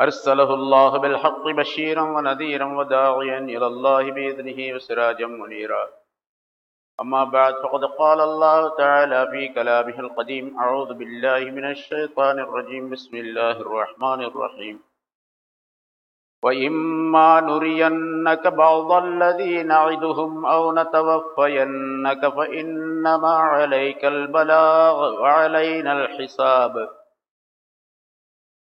أرسله الله بالحق بشيرا ونذيرا وداعيا إلى الله بإذنه وسراجا منيرا. أما بعد فقد قال الله تعالى في كلامه القديم أعوذ بالله من الشيطان الرجيم بسم الله الرحمن الرحيم. وإما نرينك بعض الذي نعدهم أو نتوفينك فإنما عليك البلاغ وعلينا الحساب.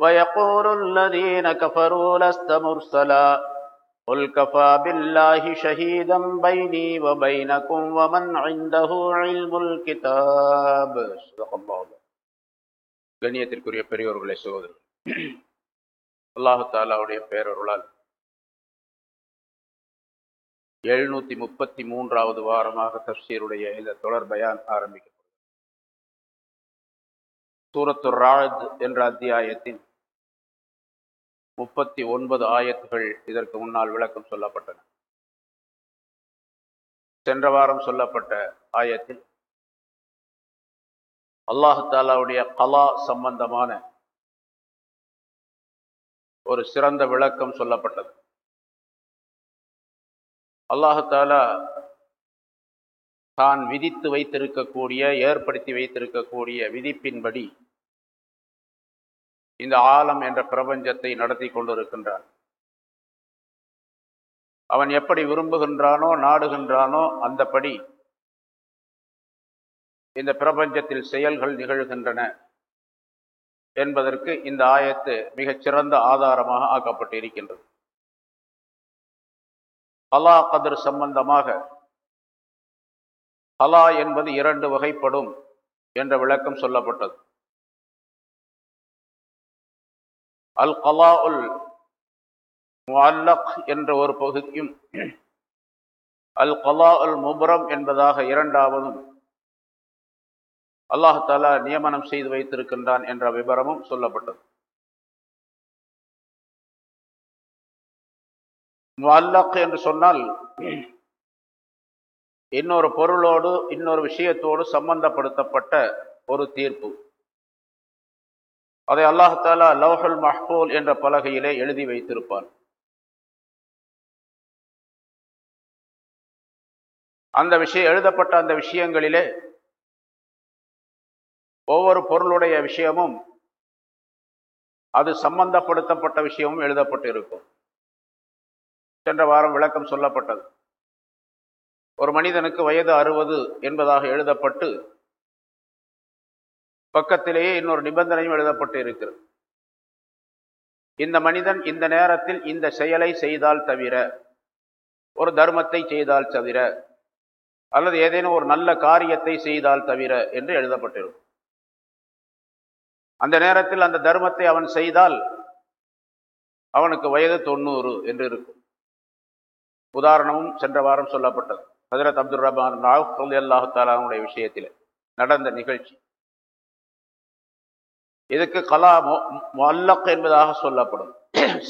ويقول الذين كفروا لست مرسلا قل كفى بالله شهيدا بيني وبينكم ومن عنده علم الكتاب صدق الله கண்ணியத்திற்குரிய பெரியோர்களே சகோதரர் அல்லாஹு தாலாவுடைய பேரருளால் எழுநூத்தி முப்பத்தி மூன்றாவது வாரமாக தப்சீருடைய இந்த தொடர் பயான் ஆரம்பிக்கப்படும் சூரத்து ராஜ் என்ற அத்தியாயத்தின் முப்பத்தி ஒன்பது ஆயத்துகள் இதற்கு முன்னால் விளக்கம் சொல்லப்பட்டன. சென்ற வாரம் சொல்லப்பட்ட ஆயத்தில் அல்லாஹு தாலாவுடைய கலா சம்பந்தமான ஒரு சிறந்த விளக்கம் சொல்லப்பட்டது. அல்லாஹு தாலா தான் விதித்து வைத்திருக்கக்கூடிய ஏற்படுத்தி வைத்திருக்கக்கூடிய விதிப்பின்படி இந்த ஆலம் என்ற பிரபஞ்சத்தை நடத்தி கொண்டிருக்கின்றான். அவன் எப்படி விரும்புகின்றானோ நாடுகின்றானோ அந்தபடி இந்த பிரபஞ்சத்தில் செயல்கள் நிகழ்கின்றன என்பதற்கு இந்த ஆயத்து மிகச்சிறந்த ஆதாரமாக ஆக்கப்பட்டு இருக்கின்றது அலா கதிர் சம்பந்தமாக அலா என்பது இரண்டு வகைப்படும் என்ற விளக்கம் சொல்லப்பட்டது. அல் கலா உல் முல்லக் என்ற ஒரு பகுதியும் அல் கலா உல் முபரம் என்பதாக இரண்டாவதும் அல்லாஹாலா நியமனம் செய்து வைத்திருக்கின்றான் என்ற விவரமும் சொல்லப்பட்டது. முல்லக் என்று சொன்னால் இன்னொரு பொருளோடு இன்னொரு விஷயத்தோடு சம்பந்தப்படுத்தப்பட்ட ஒரு தீர்ப்பு. அதை அல்லாஹாலா லவ்ஹுல் மஹ்பூல் என்ற பலகையிலே எழுதி வைத்திருப்பான் அந்த விஷயம் எழுதப்பட்ட அந்த விஷயங்களிலே ஒவ்வொரு பொருளுடைய விஷயமும் அது சம்பந்தப்படுத்தப்பட்ட விஷயமும் எழுதப்பட்டு இருக்கும் சென்ற வாரம் விளக்கம் சொல்லப்பட்டது. ஒரு மனிதனுக்கு வயது அறுபது என்பதாக எழுதப்பட்டு பக்கத்திலேயே இன்னொரு நிபந்தனையும் எழுதப்பட்டு இருக்கிறது இந்த மனிதன் இந்த நேரத்தில் இந்த செயலை செய்தால் தவிர ஒரு தர்மத்தை செய்தால் தவிர அல்லது ஏதேனும் ஒரு நல்ல காரியத்தை செய்தால் தவிர என்று எழுதப்பட்டிருக்கும். அந்த நேரத்தில் அந்த தர்மத்தை அவன் செய்தால் அவனுக்கு வயது தொண்ணூறு என்று இருக்கும். உதாரணமும் சென்ற வாரம் சொல்லப்பட்டது. ஹசரத் அப்துல் ரஹ்மான் ராவ் அல்லாஹு தாலாவுடைய விஷயத்தில் நடந்த நிகழ்ச்சி. இதுக்கு கலா மல்லக் என்பதாக சொல்லப்படும்.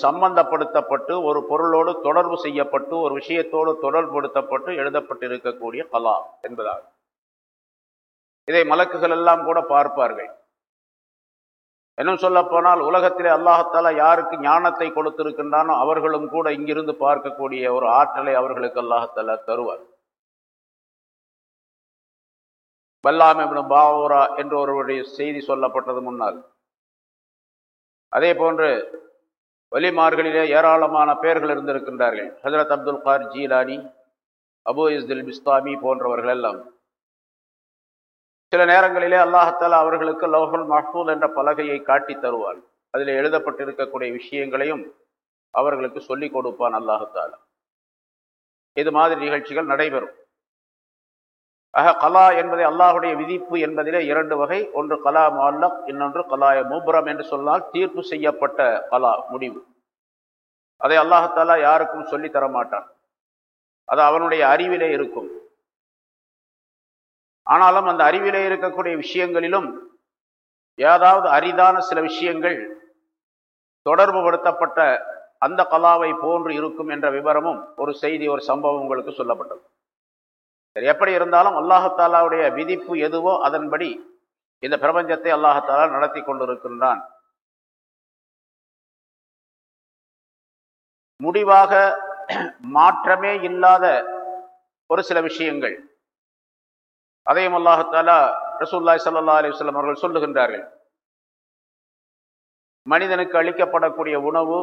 சம்பந்தப்படுத்தப்பட்டு ஒரு பொருளோடு தொடர்பு செய்யப்பட்டு ஒரு விஷயத்தோடு தொடர்புபடுத்தப்பட்டு எழுதப்பட்டிருக்கக்கூடிய கலா என்பதாக இதை மலக்குகள் எல்லாம் கூட பார்ப்பார்கள். இன்னும் சொல்ல போனால் உலகத்திலே அல்லாஹத்தால யாருக்கு ஞானத்தை கொடுத்திருக்கின்றானோ அவர்களும் கூட இங்கிருந்து பார்க்கக்கூடிய ஒரு ஆற்றலை அவர்களுக்கு அல்லாஹத்தால தருவார். பல்லாம் பாவோரா என்று ஒருவருடைய செய்தி சொல்லப்பட்டது முன்னால். அதே போன்று வலிமார்களிலே ஏராளமான பெயர்கள் இருந்திருக்கின்றார்கள். Hazrat Abdul Qadir Jilani Abu இஸ்தில் Bistami போன்றவர்கள் எல்லாம். சில நேரங்களிலே அல்லாஹத்தால் அவர்களுக்கு லோஹல் மஹூல் என்ற பலகையை காட்டி தருவார் அதில் எழுதப்பட்டிருக்கக்கூடிய விஷயங்களையும் அவர்களுக்கு சொல்லிக் கொடுப்பான் அல்லாஹத்தால் இது மாதிரி நிகழ்ச்சிகள் நடைபெறும். ஆக கலா என்பதை அல்லாஹுடைய விதிப்பு என்பதிலே இரண்டு வகை. ஒன்று கலா மால்லக் இன்னொன்று கலாய மூபுரம் என்று சொன்னால் தீர்ப்பு செய்யப்பட்ட கலா முடிவு. அதை அல்லாஹாலா யாருக்கும் சொல்லி தரமாட்டான் அது அவனுடைய அறிவிலே இருக்கும். ஆனாலும் அந்த அறிவிலே இருக்கக்கூடிய விஷயங்களிலும் ஏதாவது அரிதான சில விஷயங்கள் தொடர்பு படுத்தப்பட்ட அந்த கலாவை போன்று இருக்கும் என்ற விவரமும் ஒரு செய்தி ஒரு சம்பவம் உங்களுக்கு சொல்லப்பட்டது. சரி எப்படி இருந்தாலும் அல்லாஹாலாவுடைய விதிப்பு எதுவோ அதன்படி இந்த பிரபஞ்சத்தை அல்லாஹாலா நடத்தி கொண்டிருக்கின்றான். முடிவாக மாற்றமே இல்லாத ஒரு சில விஷயங்கள். அதையும் அல்லாஹாலா ரசூல்லாய் சல்லா அலிவல்லம் அவர்கள் சொல்லுகின்றார்கள். மனிதனுக்கு அளிக்கப்படக்கூடிய உணவு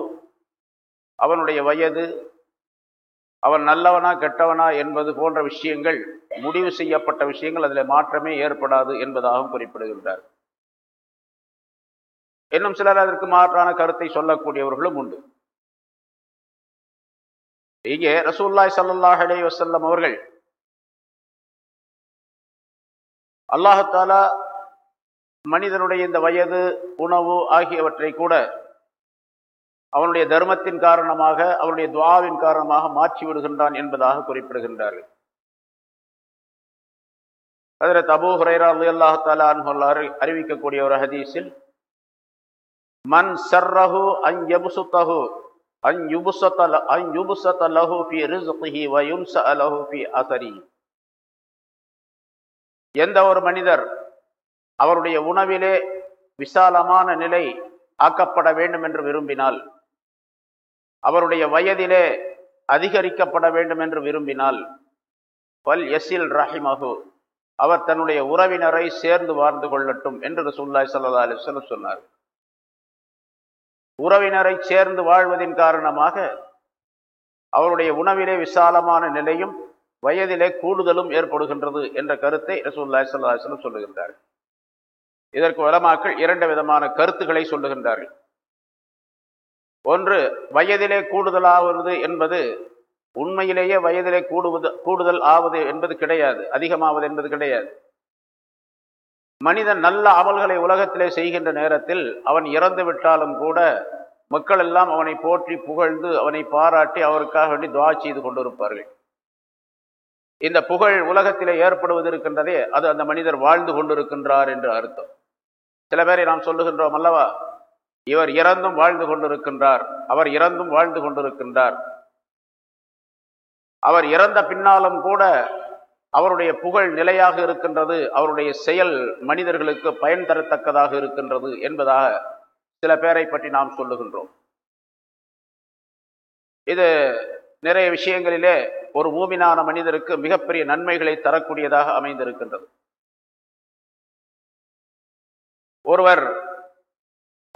அவனுடைய வயது அவன் நல்லவனா கெட்டவனா என்பது போன்ற விஷயங்கள் முடிவு செய்யப்பட்ட விஷயங்கள் அதில் மாற்றமே ஏற்படாது என்பதாகவும் குறிப்பிடுகின்றார். இன்னும் சிலர் அதற்கு மாற்றான கருத்தை சொல்லக்கூடியவர்களும் உண்டு. இங்கே ரசூல்லாய் சல்லாஹ் அலே வசல்லம் அவர்கள் அல்லாஹாலா மனிதனுடைய இந்த வயது உணவு ஆகியவற்றை கூட அவனுடைய தர்மத்தின் காரணமாக அவனுடைய துவாவின் காரணமாக மாற்றி விடுகின்றான் என்பதாக குறிப்பிடுகின்றார்கள். அதில் தபு ஹுரைரா அலி அல்லாஹாலா அறிவிக்கக்கூடிய ஒரு ஹதீஸில் மன் சர்ரஹு அன் யபுசுத்தஹு அன் யுபுசத்த அன் யுபுசத்த லஹு ஃபி ரிஸ்கிஹி வ ஃபி எந்த ஒரு மனிதர் அவருடைய உணவிலே விசாலமான நிலை ஆக்கப்பட வேண்டும் என்று விரும்பினால் அவருடைய வயதிலே அதிகரிக்கப்பட வேண்டும் என்று விரும்பினால் பல் எஸ்இல் ரஹிமஹு அவர் தன்னுடைய உறவினரை சேர்ந்து வாழ்ந்து கொள்ளட்டும் என்று ரசூல்லாய் சல்லா அலிஸ்லம் சொன்னார். உறவினரை சேர்ந்து வாழ்வதின் காரணமாக அவருடைய உணவிலே விசாலமான நிலையும் வயதிலே கூடுதலும் ஏற்படுகின்றது என்ற கருத்தை ரசூல்லாய் சல்லா அலிஸ்லம் சொல்லுகின்றார்கள். இதற்கு வளமாக்கள் இரண்டு விதமான கருத்துக்களை சொல்லுகின்றார்கள். ஒன்று வயதிலே கூடுதலாவது என்பது உண்மையிலேயே வயதிலே கூடுவது கூடுதல் ஆவது என்பது கிடையாது அதிகமாவது என்பது கிடையாது. மனிதன் நல்ல அமல்களை உலகத்திலே செய்கின்ற நேரத்தில் அவன் இறந்து விட்டாலும் கூட மக்கள் எல்லாம் அவனை போற்றி புகழ்ந்து அவனை பாராட்டி அவருக்காக வேண்டி துவா செய்து கொண்டிருப்பார்கள். இந்த புகழ் உலகத்திலே ஏற்படுவது இருக்கின்றதே அது அந்த மனிதர் வாழ்ந்து கொண்டிருக்கின்றார் என்று அர்த்தம். சில பேரை நாம் சொல்லுகின்றோம் அல்லவா? இவர் இறந்தும் வாழ்ந்து கொண்டிருக்கின்றார். அவர் இறந்தும் வாழ்ந்து கொண்டிருக்கின்றார். அவர் இறந்த பின்னாலும் கூட அவருடைய புகழ் நிலையாக இருக்கின்றது. அவருடைய செயல் மனிதர்களுக்கு பயன் தரத்தக்கதாக இருக்கின்றது என்பதாக சில பேரை பற்றி நாம் சொல்லுகின்றோம். இது நிறைய விஷயங்களிலே ஒரு மூமினான மனிதருக்கு மிகப்பெரிய நன்மைகளை தரக்கூடியதாக அமைந்திருக்கின்றது. ஒருவர்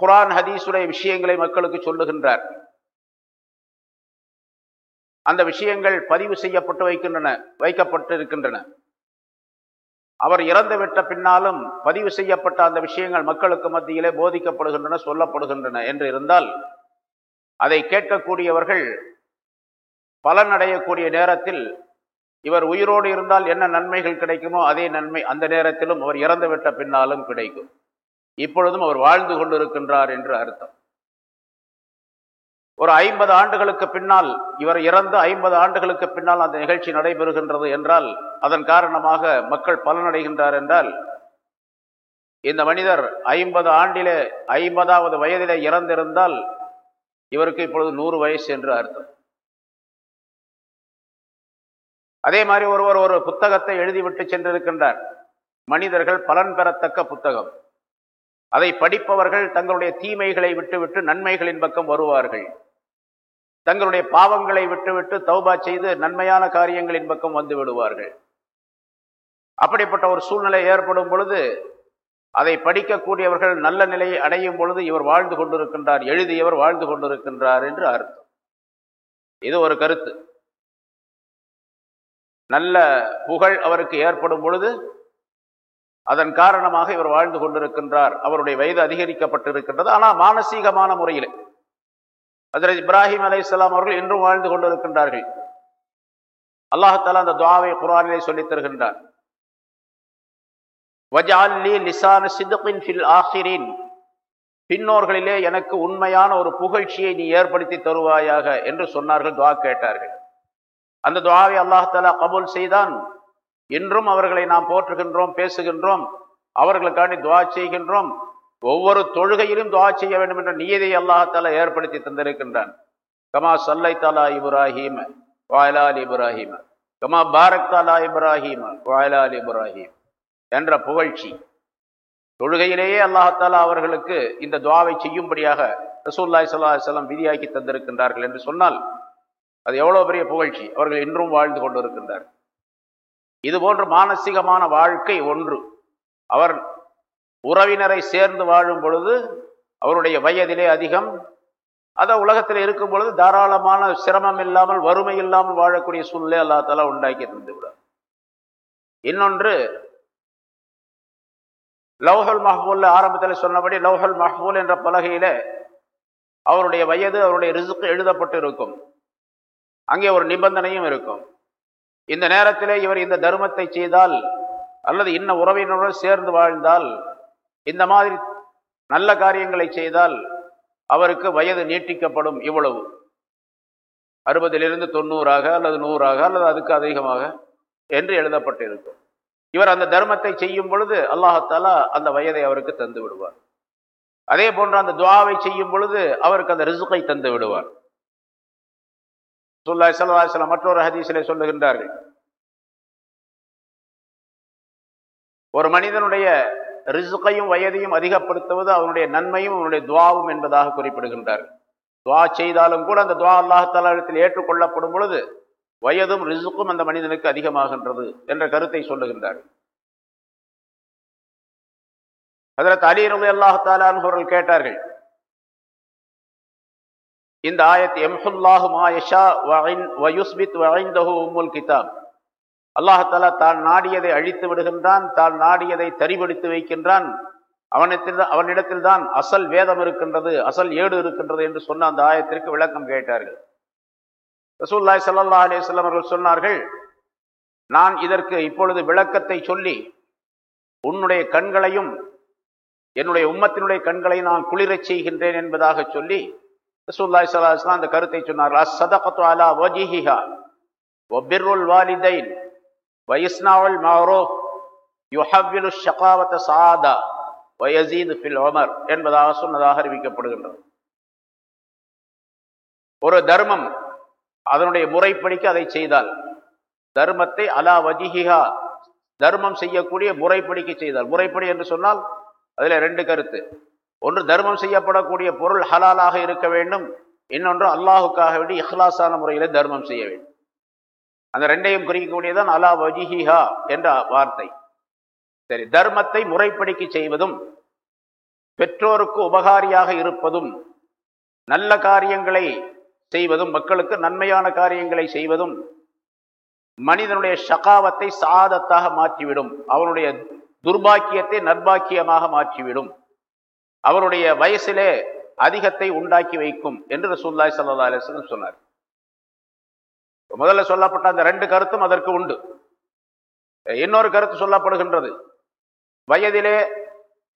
குரான் ஹதீஸுடைய விஷயங்களை மக்களுக்கு சொல்லுகின்றார். அந்த விஷயங்கள் பதிவு செய்யப்பட்டு வைக்கின்றன வைக்கப்பட்டு இருக்கின்றன அவர் இறந்து விட்ட பின்னாலும் பதிவு செய்யப்பட்ட அந்த விஷயங்கள் மக்களுக்கு மத்தியிலே போதிக்கப்படுகின்றன சொல்லப்படுகின்றன என்று இருந்தால் அதை கேட்கக்கூடியவர்கள் பலனடையக்கூடிய நேரத்தில் இவர் உயிரோடு இருந்தால் என்ன நன்மைகள் கிடைக்குமோ அதே நன்மை அந்த நேரத்திலும் அவர் இறந்து விட்ட பின்னாலும் கிடைக்கும். இப்பொழுதும் அவர் வாழ்ந்து கொண்டிருக்கின்றார் என்று அர்த்தம். ஒரு ஐம்பது ஆண்டுகளுக்கு பின்னால் இவர் இறந்து ஐம்பது ஆண்டுகளுக்கு பின்னால் அந்த நிகழ்ச்சி நடைபெறுகின்றது என்றால் அதன் காரணமாக மக்கள் பலனடைகின்றார் என்றால் இந்த மனிதர் ஐம்பது ஆண்டிலே ஐம்பதாவது வயதிலே இறந்திருந்தால் இவருக்கு இப்பொழுது நூறு வயசு என்று அர்த்தம். அதே மாதிரி ஒருவர் ஒரு புத்தகத்தை எழுதிவிட்டு சென்றிருக்கின்றார். மனிதர்கள் பலன் பெறத்தக்க புத்தகம். அதை படிப்பவர்கள் தங்களுடைய தீமைகளை விட்டுவிட்டு நன்மைகளின் பக்கம் வருவார்கள். தங்களுடைய பாவங்களை விட்டுவிட்டு தௌபா செய்து நன்மையான காரியங்களின் பக்கம் வந்து விடுவார்கள். அப்படிப்பட்ட ஒரு சூழ்நிலை ஏற்படும் பொழுது அதை படிக்கக்கூடியவர்கள் நல்ல நிலையை அடையும் பொழுது இவர் வாழ்ந்து கொண்டிருக்கின்றார் எழுதியவர் வாழ்ந்து கொண்டிருக்கின்றார் என்று அர்த்தம். இது ஒரு கருத்து. நல்ல புகழ் அவருக்கு ஏற்படும் பொழுது அதன் காரணமாக இவர் வாழ்ந்து கொண்டிருக்கின்றார். அவருடைய வயது அதிகரிக்கப்பட்டிருக்கின்றது. ஆனால் மானசீகமான முறையில். அதில் இப்ராஹிம் அலை இஸ்லாம் அவர்கள் இன்றும் வாழ்ந்து கொண்டிருக்கின்றார்கள். அல்லாஹால அந்த துவாவை குரானிலே சொல்லித் தருகின்றார். பின்னோர்களிலே எனக்கு உண்மையான ஒரு புகழ்ச்சியை நீ ஏற்படுத்தி தருவாயாக என்று சொன்னார்கள் துவா கேட்டார்கள். அந்த துவாவை அல்லாஹாலா கபூல் செய்தான். இன்றும் அவர்களை நாம் போற்றுகின்றோம் பேசுகின்றோம். அவர்களுக்காண்டி துவா செய்கின்றோம். ஒவ்வொரு தொழுகையிலும் துவா செய்ய வேண்டும் என்ற நியதை அல்லாஹால ஏற்படுத்தி தந்திருக்கின்றான். கமா சல்லை தாலா இப்ராஹிம் வாயலால் இப்ராஹிம கமா பாரக் தாலா இப்ராஹிம் வாயலால் இப்ராஹிம் என்ற புகழ்ச்சி. தொழுகையிலேயே அல்லாஹாலா அவர்களுக்கு இந்த துவாவை செய்யும்படியாக ரசூல்லாய் சல்லா செல்லம் விதியாக்கி தந்திருக்கின்றார்கள் என்று சொன்னால் அது எவ்வளவு பெரிய புகழ்ச்சி. அவர்கள் இன்றும் வாழ்ந்து கொண்டிருக்கின்றார்கள். இது போன்ற மானசீகமான வாழ்க்கை ஒன்று. அவர் உறவினரை சேர்ந்து வாழும் பொழுது அவருடைய வயதிலே அதிகம். அதை உலகத்தில் இருக்கும் பொழுது தாராளமான சிரமம் இல்லாமல் வறுமை இல்லாமல் வாழக்கூடிய சூழ்நிலை அல்லா தலா உண்டாக்கி இருந்து விடார் இன்னொன்று லவ்ஹல் மஹபூலில் ஆரம்பத்தில் சொன்னபடி லவ்ஹல் மஹ்பூல் என்ற பலகையில அவருடைய வயது அவருடைய ரிசுக்கு எழுதப்பட்டு இருக்கும் அங்கே ஒரு நிபந்தனையும் இருக்கும். இந்த நேரத்திலே இவர் இந்த தர்மத்தை செய்தால் அல்லது இன்ன உறவினருடன் சேர்ந்து வாழ்ந்தால் இந்த மாதிரி நல்ல காரியங்களை செய்தால் அவருக்கு வயது நீட்டிக்கப்படும் இவ்வளவு. அறுபதிலிருந்து தொண்ணூறாக அல்லது நூறாக அல்லது அதுக்கு அதிகமாக என்று எழுதப்பட்டிருக்கும். இவர் அந்த தர்மத்தை செய்யும் பொழுது அல்லாஹாலா அந்த வயதை அவருக்கு தந்து விடுவார். அதே போன்று அந்த துவாவை செய்யும் பொழுது அவருக்கு அந்த ரிசுக்கை தந்து விடுவார். சொல்லாய் சில மற்றொரு ஹதீசிலே சொல்லுகின்றார்கள். ஒரு மனிதனுடைய ரிசுக்கையும் வயதையும் அதிகப்படுத்துவது அவனுடைய நன்மையும் அவனுடைய துவாவும் என்பதாக குறிப்பிடுகின்றார் துவா செய்தாலும் கூட அந்த துவா அல்லாஹாலத்தில் ஏற்றுக்கொள்ளப்படும் பொழுது வயதும் ரிசுக்கும் அந்த மனிதனுக்கு அதிகமாகின்றது என்ற கருத்தை சொல்லுகின்றார் அதில் அலிரது அல்லாஹாலான் அவர்கள் கேட்டார்கள் இந்த ஆயத் எம்ஹுல்லாஹு மாயஷா வயின் வயுஸ்மித் வயந்தஹு உம்முல் கிதாப். அல்லாஹாலா தான் நாடியதை அழித்து விடுகின்றான் தான் நாடியதை தரிபடித்து வைக்கின்றான். அவனத்தில் அவனிடத்தில்தான் அசல் வேதம் இருக்கின்றது அசல் ஏடு இருக்கின்றது என்று சொன்ன அந்த ஆயத்திற்கு விளக்கம் கேட்டார்கள். ரசூல்லாய் சல்லா அலிஸ்லாம் அவர்கள் சொன்னார்கள் நான் இதற்கு இப்பொழுது விளக்கத்தை சொல்லி உன்னுடைய கண்களையும் என்னுடைய உம்மத்தினுடைய கண்களை நான் குளிரச் செய்கின்றேன் என்பதாக சொல்லி ரசூல்லாய் சல்லா இஸ்லாம் அந்த கருத்தை சொன்னார்கள். அசதகத்து அலா வஜிஹிஹா ஒபிர்ருல் வாலிதைன் வயஸ்னாவல் மாரோ யுஹவ்விலு ஷகாவத சாதா வயசீது ஃபில் ஒமர் என்பதாக சொன்னதாக அறிவிக்கப்படுகின்றது. ஒரு தர்மம் அதனுடைய முறைப்படிக்கு அதை செய்தால் தர்மத்தை அலா வஜிஹிஹா தர்மம் செய்யக்கூடிய முறைப்படிக்கு செய்தால் முறைப்படி என்று சொன்னால் அதில் ரெண்டு கருத்து. ஒன்று தர்மம் செய்யப்படக்கூடிய பொருள் ஹலாலாக இருக்க வேண்டும். இன்னொன்று அல்லாஹுக்காக வேண்டி இஹ்லாசான முறையில் தர்மம் செய்ய வேண்டும். அந்த ரெண்டையும் குறிக்கக்கூடியதான் அலா வஜிஹிஹா என்ற வார்த்தை. சரி தர்மத்தை முறைப்படிக்கு செய்வதும் பெற்றோருக்கு உபகாரியாக இருப்பதும் நல்ல காரியங்களை செய்வதும் மக்களுக்கு நன்மையான காரியங்களை செய்வதும் மனிதனுடைய சகாவத்தை சாதத்தாக மாற்றிவிடும். அவனுடைய துர்பாக்கியத்தை நற்பாக்கியமாக மாற்றிவிடும். அவருடைய வயசிலே அதிகத்தை உண்டாக்கி வைக்கும் என்று ரசூல்லாய் சல்லா அலிஸ்லம் சொன்னார். முதல்ல சொல்லப்பட்ட அந்த ரெண்டு கருத்தும் அதற்கு உண்டு. இன்னொரு கருத்து சொல்லப்படுகின்றது. வயதிலே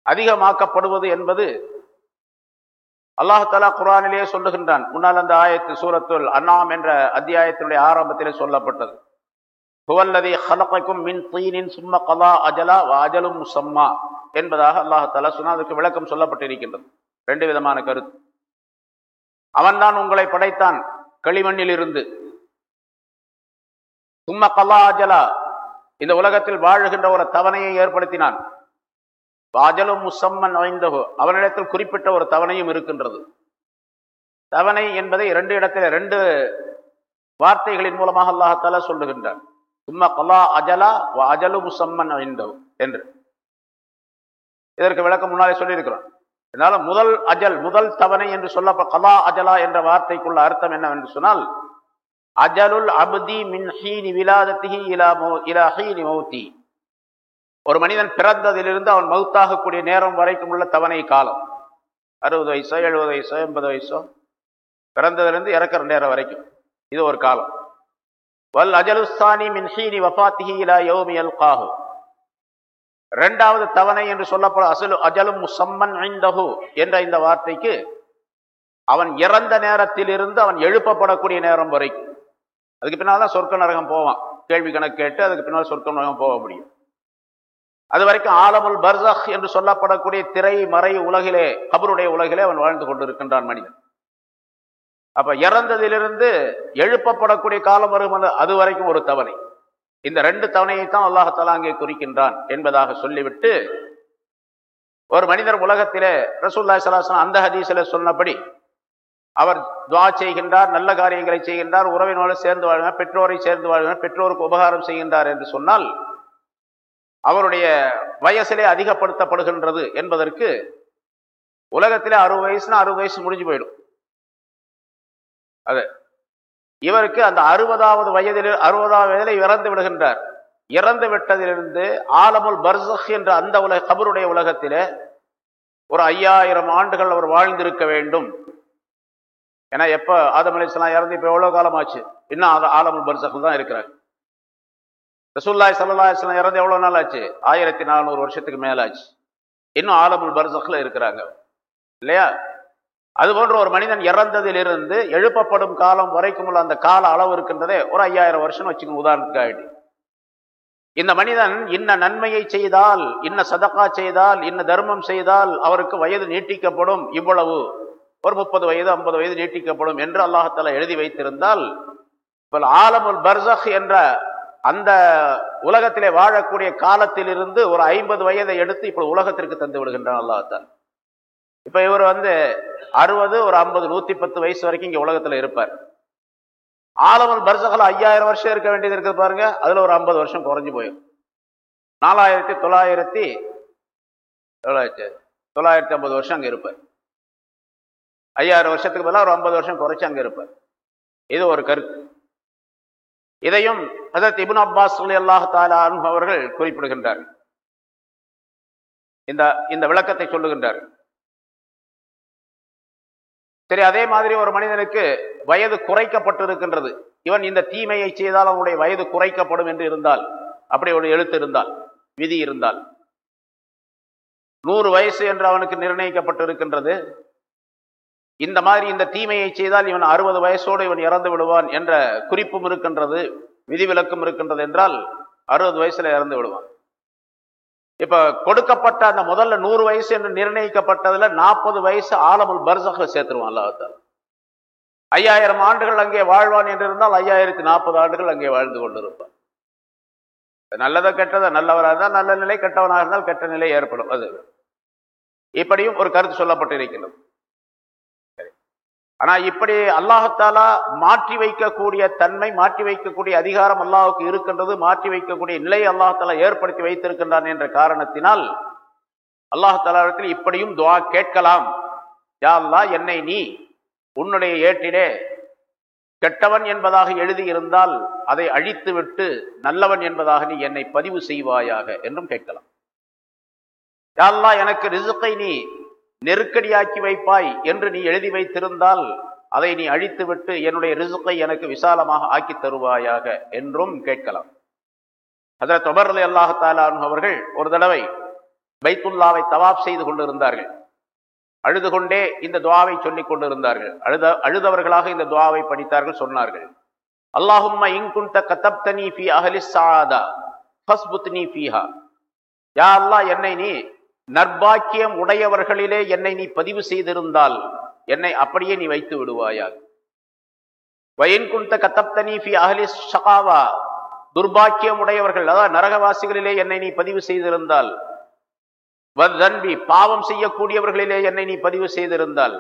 அதிகமாக்கப்படுவது என்பது அல்லாஹலா குரானிலேயே சொல்லுகின்றான். முன்னால் அந்த ஆயத்து சூரத்துல் அண்ணாம் என்ற அத்தியாயத்தினுடைய ஆரம்பத்திலே சொல்லப்பட்டது. ஹுவல்லதி ஹலக்கைக்கும் மின் தீனின் சும்ம கலா அஜலா வாஜலும் முசம்மா என்பதாக அல்லாஹால சொன்னால் அதுக்கு விளக்கம் சொல்லப்பட்டிருக்கின்றது. ரெண்டு விதமான கருத்து. அவன்தான் உங்களை படைத்தான் களிமண்ணில் இருந்து சும்ம கலா அஜலா. இந்த உலகத்தில் வாழுகின்ற ஒரு தவணையை ஏற்படுத்தினான். வாஜலும் முசம்மன் ஐந்தகோ அவனிடத்தில் குறிப்பிட்ட ஒரு தவணையும் இருக்கின்றது. தவணை என்பதை இரண்டு இடத்தில் ரெண்டு வார்த்தைகளின் மூலமாக அல்லாஹால சொல்லுகின்றான். சும்மா கலா அஜலா வ அஜலு முசம்மன் ஐந்தோ என்று. இதற்கு விளக்கம் முன்னாலே சொல்லியிருக்கிறோம். அதனால முதல் அஜல் முதல் தவணை என்று சொல்லப்ப கலா அஜலா என்ற வார்த்தைக்குள்ள அர்த்தம் என்னவென்று சொன்னால் அஜலுல் அபுதி மின் ஹீனி விலாதத்திஹி இலா மௌ இலா ஹீனி மௌத்தி. ஒரு மனிதன் பிறந்ததிலிருந்து அவன் மவுத்தாகக்கூடிய நேரம் வரைக்கும் உள்ள தவணை காலம். அறுபது வயசோ எழுபது வயசோ எண்பது வயசோ பிறந்ததுலேருந்து இறக்குற நேரம் வரைக்கும். இது ஒரு காலம். வல் அஜலுஸ்தானி மின் ஹீனி வஃபாத்திஹி இலா யௌமி அல்காஹு ரெண்டாவது தவணை என்று சொல்லப்படும் அசலு அஜலும் முசம்மன் ஐந்தஹு என்ற இந்த வார்த்தைக்கு அவன் இறந்த நேரத்திலிருந்து அவன் எழுப்பப்படக்கூடிய நேரம் வரைக்கும். அதுக்கு பின்னால் தான் சொர்க்க நரகம் போவான். கேள்வி கணக்கு கேட்டு அதுக்கு பின்னால் சொர்க்க நரகம் போக முடியும். அது வரைக்கும் ஆலமுல் பர்சஹ் என்று சொல்லப்படக்கூடிய திரை மறை உலகிலே கபருடைய உலகிலே அவன் வாழ்ந்து கொண்டிருக்கின்றான் மனிதன். அப்ப இறந்ததிலிருந்து எழுப்பப்படக்கூடிய காலம் வரும் அது வரைக்கும் ஒரு தவணை. இந்த ரெண்டு தவணையை தான் அல்லாஹாலா அங்கே குறிக்கின்றான் என்பதாக சொல்லிவிட்டு ஒரு மனிதர் உலகத்திலே ரசூல்லா சலாசன் அந்த ஹதீஸில் சொன்னபடி அவர் துவா செய்கின்றார் நல்ல காரியங்களை செய்கின்றார் உறவினோடு சேர்ந்து வாழ்கிறார் பெற்றோரை சேர்ந்து வாழ்கிறார் பெற்றோருக்கு உபகாரம் செய்கின்றார் என்று சொன்னால் அவருடைய வயசிலே அதிகப்படுத்தப்படுகின்றது என்பதற்கு உலகத்திலே அறுபது வயசுனா அறுபது வயசு முடிஞ்சு போயிடும். அது இவருக்கு அந்த அறுபதாவது வயதில் அறுபதாவது வயதில் இறந்து விடுகின்றார். இறந்து விட்டதிலிருந்து ஆலமுல் பர்சஹ் என்ற அந்த உலக கபருடைய உலகத்திலே ஒரு ஐயாயிரம் ஆண்டுகள் அவர் வாழ்ந்திருக்க வேண்டும். ஏன்னா எப்போ ஆதம் அலிஸ்லாம் இறந்து இப்போ எவ்வளோ காலம் ஆச்சு இன்னும் ஆலமுல் பர்சக்கில் தான் இருக்கிறார். ரசூல்லாய் சல்லா இஸ்லாம் இறந்து எவ்வளவு நாள் ஆச்சு ஆயிரத்தி நானூறு வருஷத்துக்கு மேலாச்சு. இன்னும் ஆலமுல் பர்சஹில் இருக்கிறாங்க. இல்லையா? அது போன்ற ஒரு மனிதன் இறந்ததிலிருந்து எழுப்பப்படும் காலம் வரைக்கும் உள்ள அந்த கால அளவு இருக்கின்றதே ஒரு ஐயாயிரம் வருஷம் வச்சுக்கோங்க உதாரணத்துக்காக இந்த மனிதன் இன்ன நன்மையை செய்தால் இன்ன சதக்கா செய்தால் இன்ன தர்மம் செய்தால் அவருக்கு வயது நீட்டிக்கப்படும் இவ்வளவு. ஒரு முப்பது வயது ஐம்பது வயது நீட்டிக்கப்படும் என்று அல்லாஹால எழுதி வைத்திருந்தால் இப்போ ஆலமுல் பர்சஹ் என்ற அந்த உலகத்திலே வாழக்கூடிய காலத்திலிருந்து ஒரு ஐம்பது வயதை எடுத்து இப்போ உலகத்திற்கு தந்து விடுகின்றான் அல்லாஹால இப்போ இவர் வந்து அறுபது ஒரு ஐம்பது நூத்தி பத்து வயசு வரைக்கும் இங்க உலகத்துல இருப்பார். ஆலமல் பர்சகல ஐயாயிரம் வருஷம் இருக்க வேண்டியது இருக்குது பாருங்க. அதுல ஒரு ஐம்பது வருஷம் குறைஞ்சு போயிடும். நாலாயிரத்தி தொள்ளாயிரத்தி தொள்ளாயிரத்தி தொள்ளாயிரத்தி ஐம்பது வருஷம் அங்க இருப்பார். ஐயாயிரம் வருஷத்துக்கு பதிலாக ஒரு ஐம்பது வருஷம் குறைச்சி அங்கே இருப்பார். இது ஒரு கருத்து. இதையும் அதற்கு இபுன் அப்பாஸ் சொல்லி அல்லாஹ் தாலான் அவர்கள் குறிப்பிடுகின்றார்கள். இந்த இந்த விளக்கத்தை சொல்லுகின்றார்கள். சரி அதே மாதிரி ஒரு மனிதனுக்கு வயது குறைக்கப்பட்டிருக்கின்றது. இவன் இந்த தீமையை செய்தால் அவனுடைய வயது குறைக்கப்படும் என்று இருந்தால் அப்படி ஒரு எழுத்து இருந்தால் விதி இருந்தால். நூறு வயசு என்று அவனுக்கு நிர்ணயிக்கப்பட்டிருக்கின்றது. இந்த மாதிரி இந்த தீமையை செய்தால் இவன் அறுபது வயசோடு இவன் இறந்து விடுவான் என்ற குறிப்பும் இருக்கின்றது விதிவிலக்கும் இருக்கின்றது என்றால் அறுபது வயசுல இறந்து விடுவான். இப்ப கொடுக்கப்பட்ட அந்த முதல்ல நூறு வயசு என்று நிர்ணயிக்கப்பட்டதுல நாற்பது வயசு ஆலமுல் பர்சக சேர்த்துருவான் அல்லாஹால ஐயாயிரம் ஆண்டுகள் அங்கே வாழ்வான் என்று இருந்தால் ஐயாயிரத்தி நாற்பது ஆண்டுகள் அங்கே வாழ்ந்து கொண்டிருப்பான். நல்லதை கெட்டதை நல்லவராக இருந்தால் நல்ல நிலை கெட்டவனாக இருந்தால் கெட்ட நிலை ஏற்படும். அது இப்படியும் ஒரு கருத்து சொல்லப்பட்டிருக்கிறது. ஆனா இப்படி அல்லாஹத்தாலா மாற்றி வைக்கக்கூடிய தன்மை மாற்றி வைக்கக்கூடிய அதிகாரம் அல்லாஹுக்கு இருக்கின்றது மாற்றி வைக்கக்கூடிய நிலை அல்லாஹாலா ஏற்படுத்தி வைத்திருக்கின்றான் என்ற காரணத்தினால் அல்லாஹாலாவிடத்தில் இப்படியும் துவா கேட்கலாம். யா அல்லா என்னை நீ உன்னுடைய ஏட்டிலே கெட்டவன் என்பதாக எழுதியிருந்தால் அதை அழித்துவிட்டு நல்லவன் என்பதாக நீ என்னை பதிவு செய்வாயாக என்றும் கேட்கலாம். யாழ்லா எனக்கு ரிசுக்கை நீ நெருக்கடியாக்கி வைப்பாய் என்று நீ எழுதி வைத்திருந்தால் அதை நீ அழித்துவிட்டு என்னுடைய ரிசுக்கை எனக்கு விசாலமாக ஆக்கி தருவாயாக என்றும் கேட்கலாம். அதில் தொடர்ந்து அல்லாஹாலான் அவர்கள் ஒரு தடவை பைத்துல்லாவை தவாப் செய்து கொண்டிருந்தார்கள். அழுது கொண்டே இந்த துவாவை சொல்லிக் கொண்டிருந்தார்கள். அழுத அழுதவர்களாக இந்த துவாவை படித்தார்கள் சொன்னார்கள். அல்லாஹும்மா இங்குண்ட கதப்தனி ஃபி அஹலி சாதா ஃபஸ்புத்னி ஃபீஹா. யா அல்லாஹ் என்னை நீ நர்பாக்கியம் உடையவர்களிலே என்னை நீ பதிவு செய்திருந்தால் என்னை அப்படியே நீ வைத்து விடுவாயாக. வயன் குந்த கத்தப்தனி ஃபி அஹலி ஷகாவா. துர்பாக்கியம் உடையவர்கள் அதாவது நரகவாசிகளிலே என்னை நீ பதிவு செய்திருந்தால் வன்பி பாவம் செய்யக்கூடியவர்களிலே என்னை நீ பதிவு செய்திருந்தால்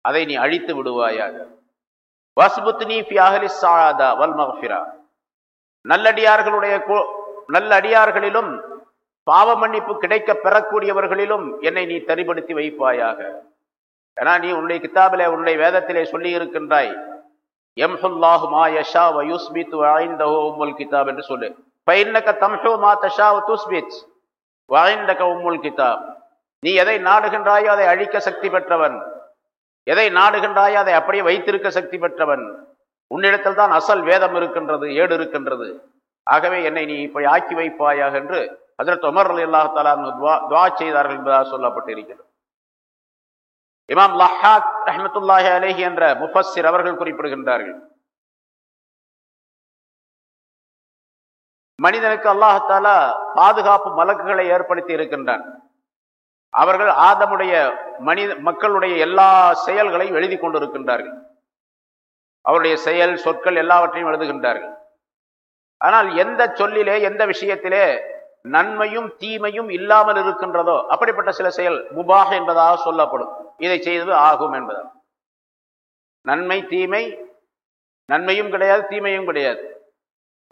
அதை நீ அழித்து விடுவாயாக. நீ ஃபி அஹலி சாதா வல் மஃபிரா. நல்லடியார்களுடைய நல்ல அடியார்களிலும் பாவ மன்னிப்பு கிடைக்க பெறக்கூடியவர்களிலும் என்னை நீ தனிப்படுத்தி வைப்பாயாக. ஏன்னா நீ உன்னுடைய கித்தாபிலே உன்னுடைய வேதத்திலே சொல்லி இருக்கின்றாய் எம்ஹுல்லாஹு மா யஷா வயுஸ்மித் வாய்ந்த உம்முல் கிதாப் என்று சொல்லு. பயின்னக்க தம்ஷோ மா தஷா துஸ்மித் வாய்ந்தக உம்முல் கிதாப். நீ எதை நாடுகின்றாயோ அதை அழிக்க சக்தி பெற்றவன். எதை நாடுகின்றாயோ அதை அப்படியே வைத்திருக்க சக்தி பெற்றவன். உன்னிடத்தில் தான் அசல் வேதம் இருக்கின்றது ஏடு இருக்கின்றது. ஆகவே என்னை நீ இப்படி ஆக்கி வைப்பாயாக என்று அதற்கு உமர் அலி அல்லாஹாலா துவா செய்தார்கள் என்பதாக சொல்லப்பட்டிருக்கிறது. இமாம் லஹாக் ரஹமத்துல்லாஹி அலேஹி என்ற முஃபஸ்ஸிர் அவர்கள் குறிப்பிடுகின்றார்கள். மனிதனுக்கு அல்லாஹாலா பாதுகாப்பு மலக்குகளை ஏற்படுத்தி இருக்கின்றான். அவர்கள் ஆதமுடைய மனித மக்களுடைய எல்லா செயல்களையும் எழுதி கொண்டிருக்கின்றார்கள். அவருடைய செயல் சொற்கள் எல்லாவற்றையும் எழுதுகின்றார்கள். ஆனால் எந்த சொல்லிலே எந்த விஷயத்திலே நன்மையும் தீமையும் இல்லாமல் இருக்கின்றதோ அப்படிப்பட்ட சில செயல் முபாக என்பதாக சொல்லப்படும். இதை செய்தது ஆகும் என்பதாக நன்மை தீமை நன்மையும் கிடையாது தீமையும் கிடையாது.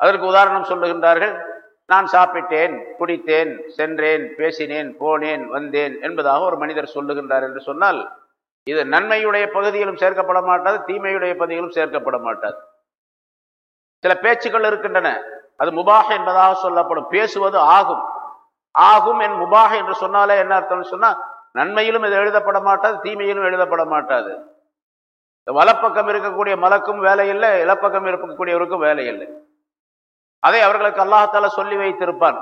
அதற்கு உதாரணம் சொல்லுகின்றார்கள் நான் சாப்பிட்டேன் குடித்தேன் சென்றேன் பேசினேன் போனேன் வந்தேன் என்பதாக ஒரு மனிதர் சொல்லுகின்றார் என்று சொன்னால் இது நன்மையுடைய பகுதியிலும் சேர்க்கப்பட மாட்டாது தீமையுடைய பகுதியிலும் சேர்க்கப்பட மாட்டாது. சில பேச்சுக்கள் இருக்கின்றன. அது முபாக என்பதாக சொல்லப்படும். பேசுவது ஆகும். ஆகும் என் முபாக என்று சொன்னாலே என்ன அர்த்தம்னு சொன்னால் நன்மையிலும் இது எழுதப்பட மாட்டாது தீமையிலும் எழுதப்பட மாட்டாது. வலப்பக்கம் இருக்கக்கூடிய மலக்கும் வேலை இல்லை இலப்பக்கம் இருக்கக்கூடியவருக்கும் வேலை இல்லை. அதை அவர்களுக்கு அல்லாஹால சொல்லி வைத்திருப்பான்.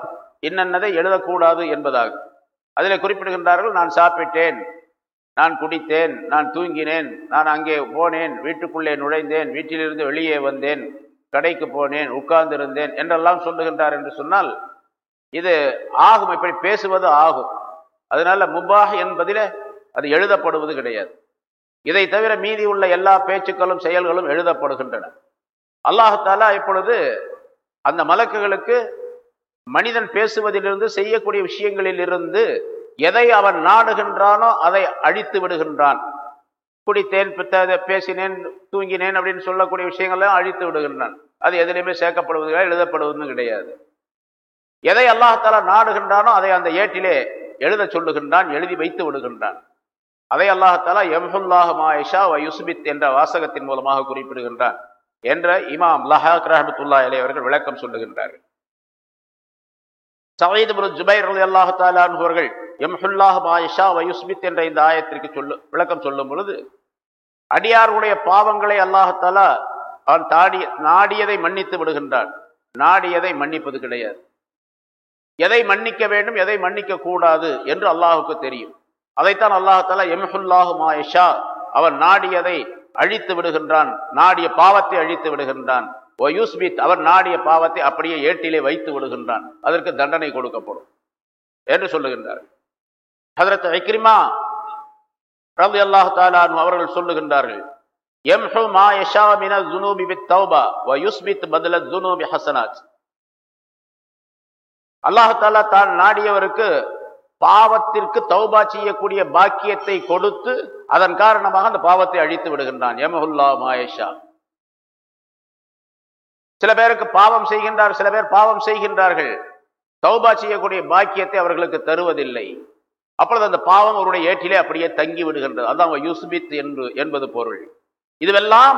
என்னென்னதை எழுதக்கூடாது என்பதாக. அதில் குறிப்பிடுகின்றார்கள் நான் சாப்பிட்டேன் நான் குடித்தேன் நான் தூங்கினேன் நான் அங்கே போனேன் வீட்டுக்குள்ளே நுழைந்தேன் வீட்டிலிருந்து வெளியே வந்தேன் கடைக்கு போனேன் உட்கார்ந்திருந்தேன் என்றெல்லாம் சொல்லுகின்றார் என்று சொன்னால் இது ஆகும் இப்படி பேசுவது ஆகும். அதனால முபாக என்பதில் அது எழுதப்படுவது கிடையாது. இதை தவிர மீதி உள்ள எல்லா பேச்சுக்களும் செயல்களும் எழுதப்படுகின்றன. அல்லாஹாலா இப்பொழுது அந்த மலக்குகளுக்கு மனிதன் பேசுவதிலிருந்து செய்யக்கூடிய விஷயங்களிலிருந்து எதை அவன் நாடுகின்றானோ அதை அழித்து விடுகின்றான். குடித்தேன் பித்த பேசினேன் தூங்கினேன் அப்படின்னு சொல்லக்கூடிய விஷயங்கள்லாம் அழித்து விடுகின்றான். அது எதுலையுமே சேர்க்கப்படுவது எழுதப்படுவதும் கிடையாது. எதை அல்லாஹாலா நாடுகின்றானோ அதை அந்த ஏட்டிலே எழுத சொல்லுகின்றான் எழுதி வைத்து விடுகின்றான். அதை அல்லாஹாலா எம்ஹுல்லாஹ் மாயிஷா யுஸ்பித் என்ற வாசகத்தின் மூலமாக குறிப்பிடுகின்றான் என்ற இமாம் லஹா கிரஹமத்துல்லா அலி அவர்கள் விளக்கம் சொல்லுகின்றார்கள். சவீத் ஜுபைர் அலி அல்லாஹு அவர்கள் எம்ஹுல்லாஹ் மாயிஷா வயுஸ்மித் என்ற இந்த ஆயத்திற்கு சொல்லு விளக்கம் சொல்லும் பொழுது அடியாருடைய பாவங்களை அல்லாஹாலா அவன் தாடிய நாடியதை மன்னித்து விடுகின்றான். நாடியதை மன்னிப்பது கிடையாது. எதை மன்னிக்க வேண்டும் எதை மன்னிக்க கூடாது என்று அல்லாஹுக்கு தெரியும். அதைத்தான் அல்லாஹால எம்ஹுல்லாஹு மாயிஷா அவன் நாடியதை அழித்து விடுகின்றான் நாடிய பாவத்தை அழித்து விடுகின்றான். ஓ யூஸ்மித் அவர் நாடிய பாவத்தை அப்படியே ஏட்டிலே வைத்து விடுகின்றான். அதற்கு தண்டனை கொடுக்கப்படும் என்று சொல்லுகின்றார். ஹதரத் ஐக்ரிமா ரவி அல்லாஹு தாலான் அவர்கள் சொல்லுகின்றார்கள் எம்ஹு மா யஷா மின ஜுனூபி பித் தௌபா வ யுஸ்மித் பதல ஜுனூபி ஹசனாத் அல்லாஹு தான் நாடியவருக்கு பாவத்திற்கு தௌபா செய்யக்கூடிய பாக்கியத்தை கொடுத்து அதன் காரணமாக அந்த பாவத்தை அழித்து விடுகின்றான். யமஹுல்லா மாயஷா சில பேருக்கு பாவம் செய்கின்றார் சில பேர் பாவம் செய்கின்றார்கள். தௌபா செய்யக்கூடிய பாக்கியத்தை அவர்களுக்கு தருவதில்லை. அப்பொழுது அந்த பாவம் அவருடைய ஏற்றிலே அப்படியே தங்கி விடுகின்றது. அதான் யூஸ்மித் என்று என்பது பொருள். இதுவெல்லாம்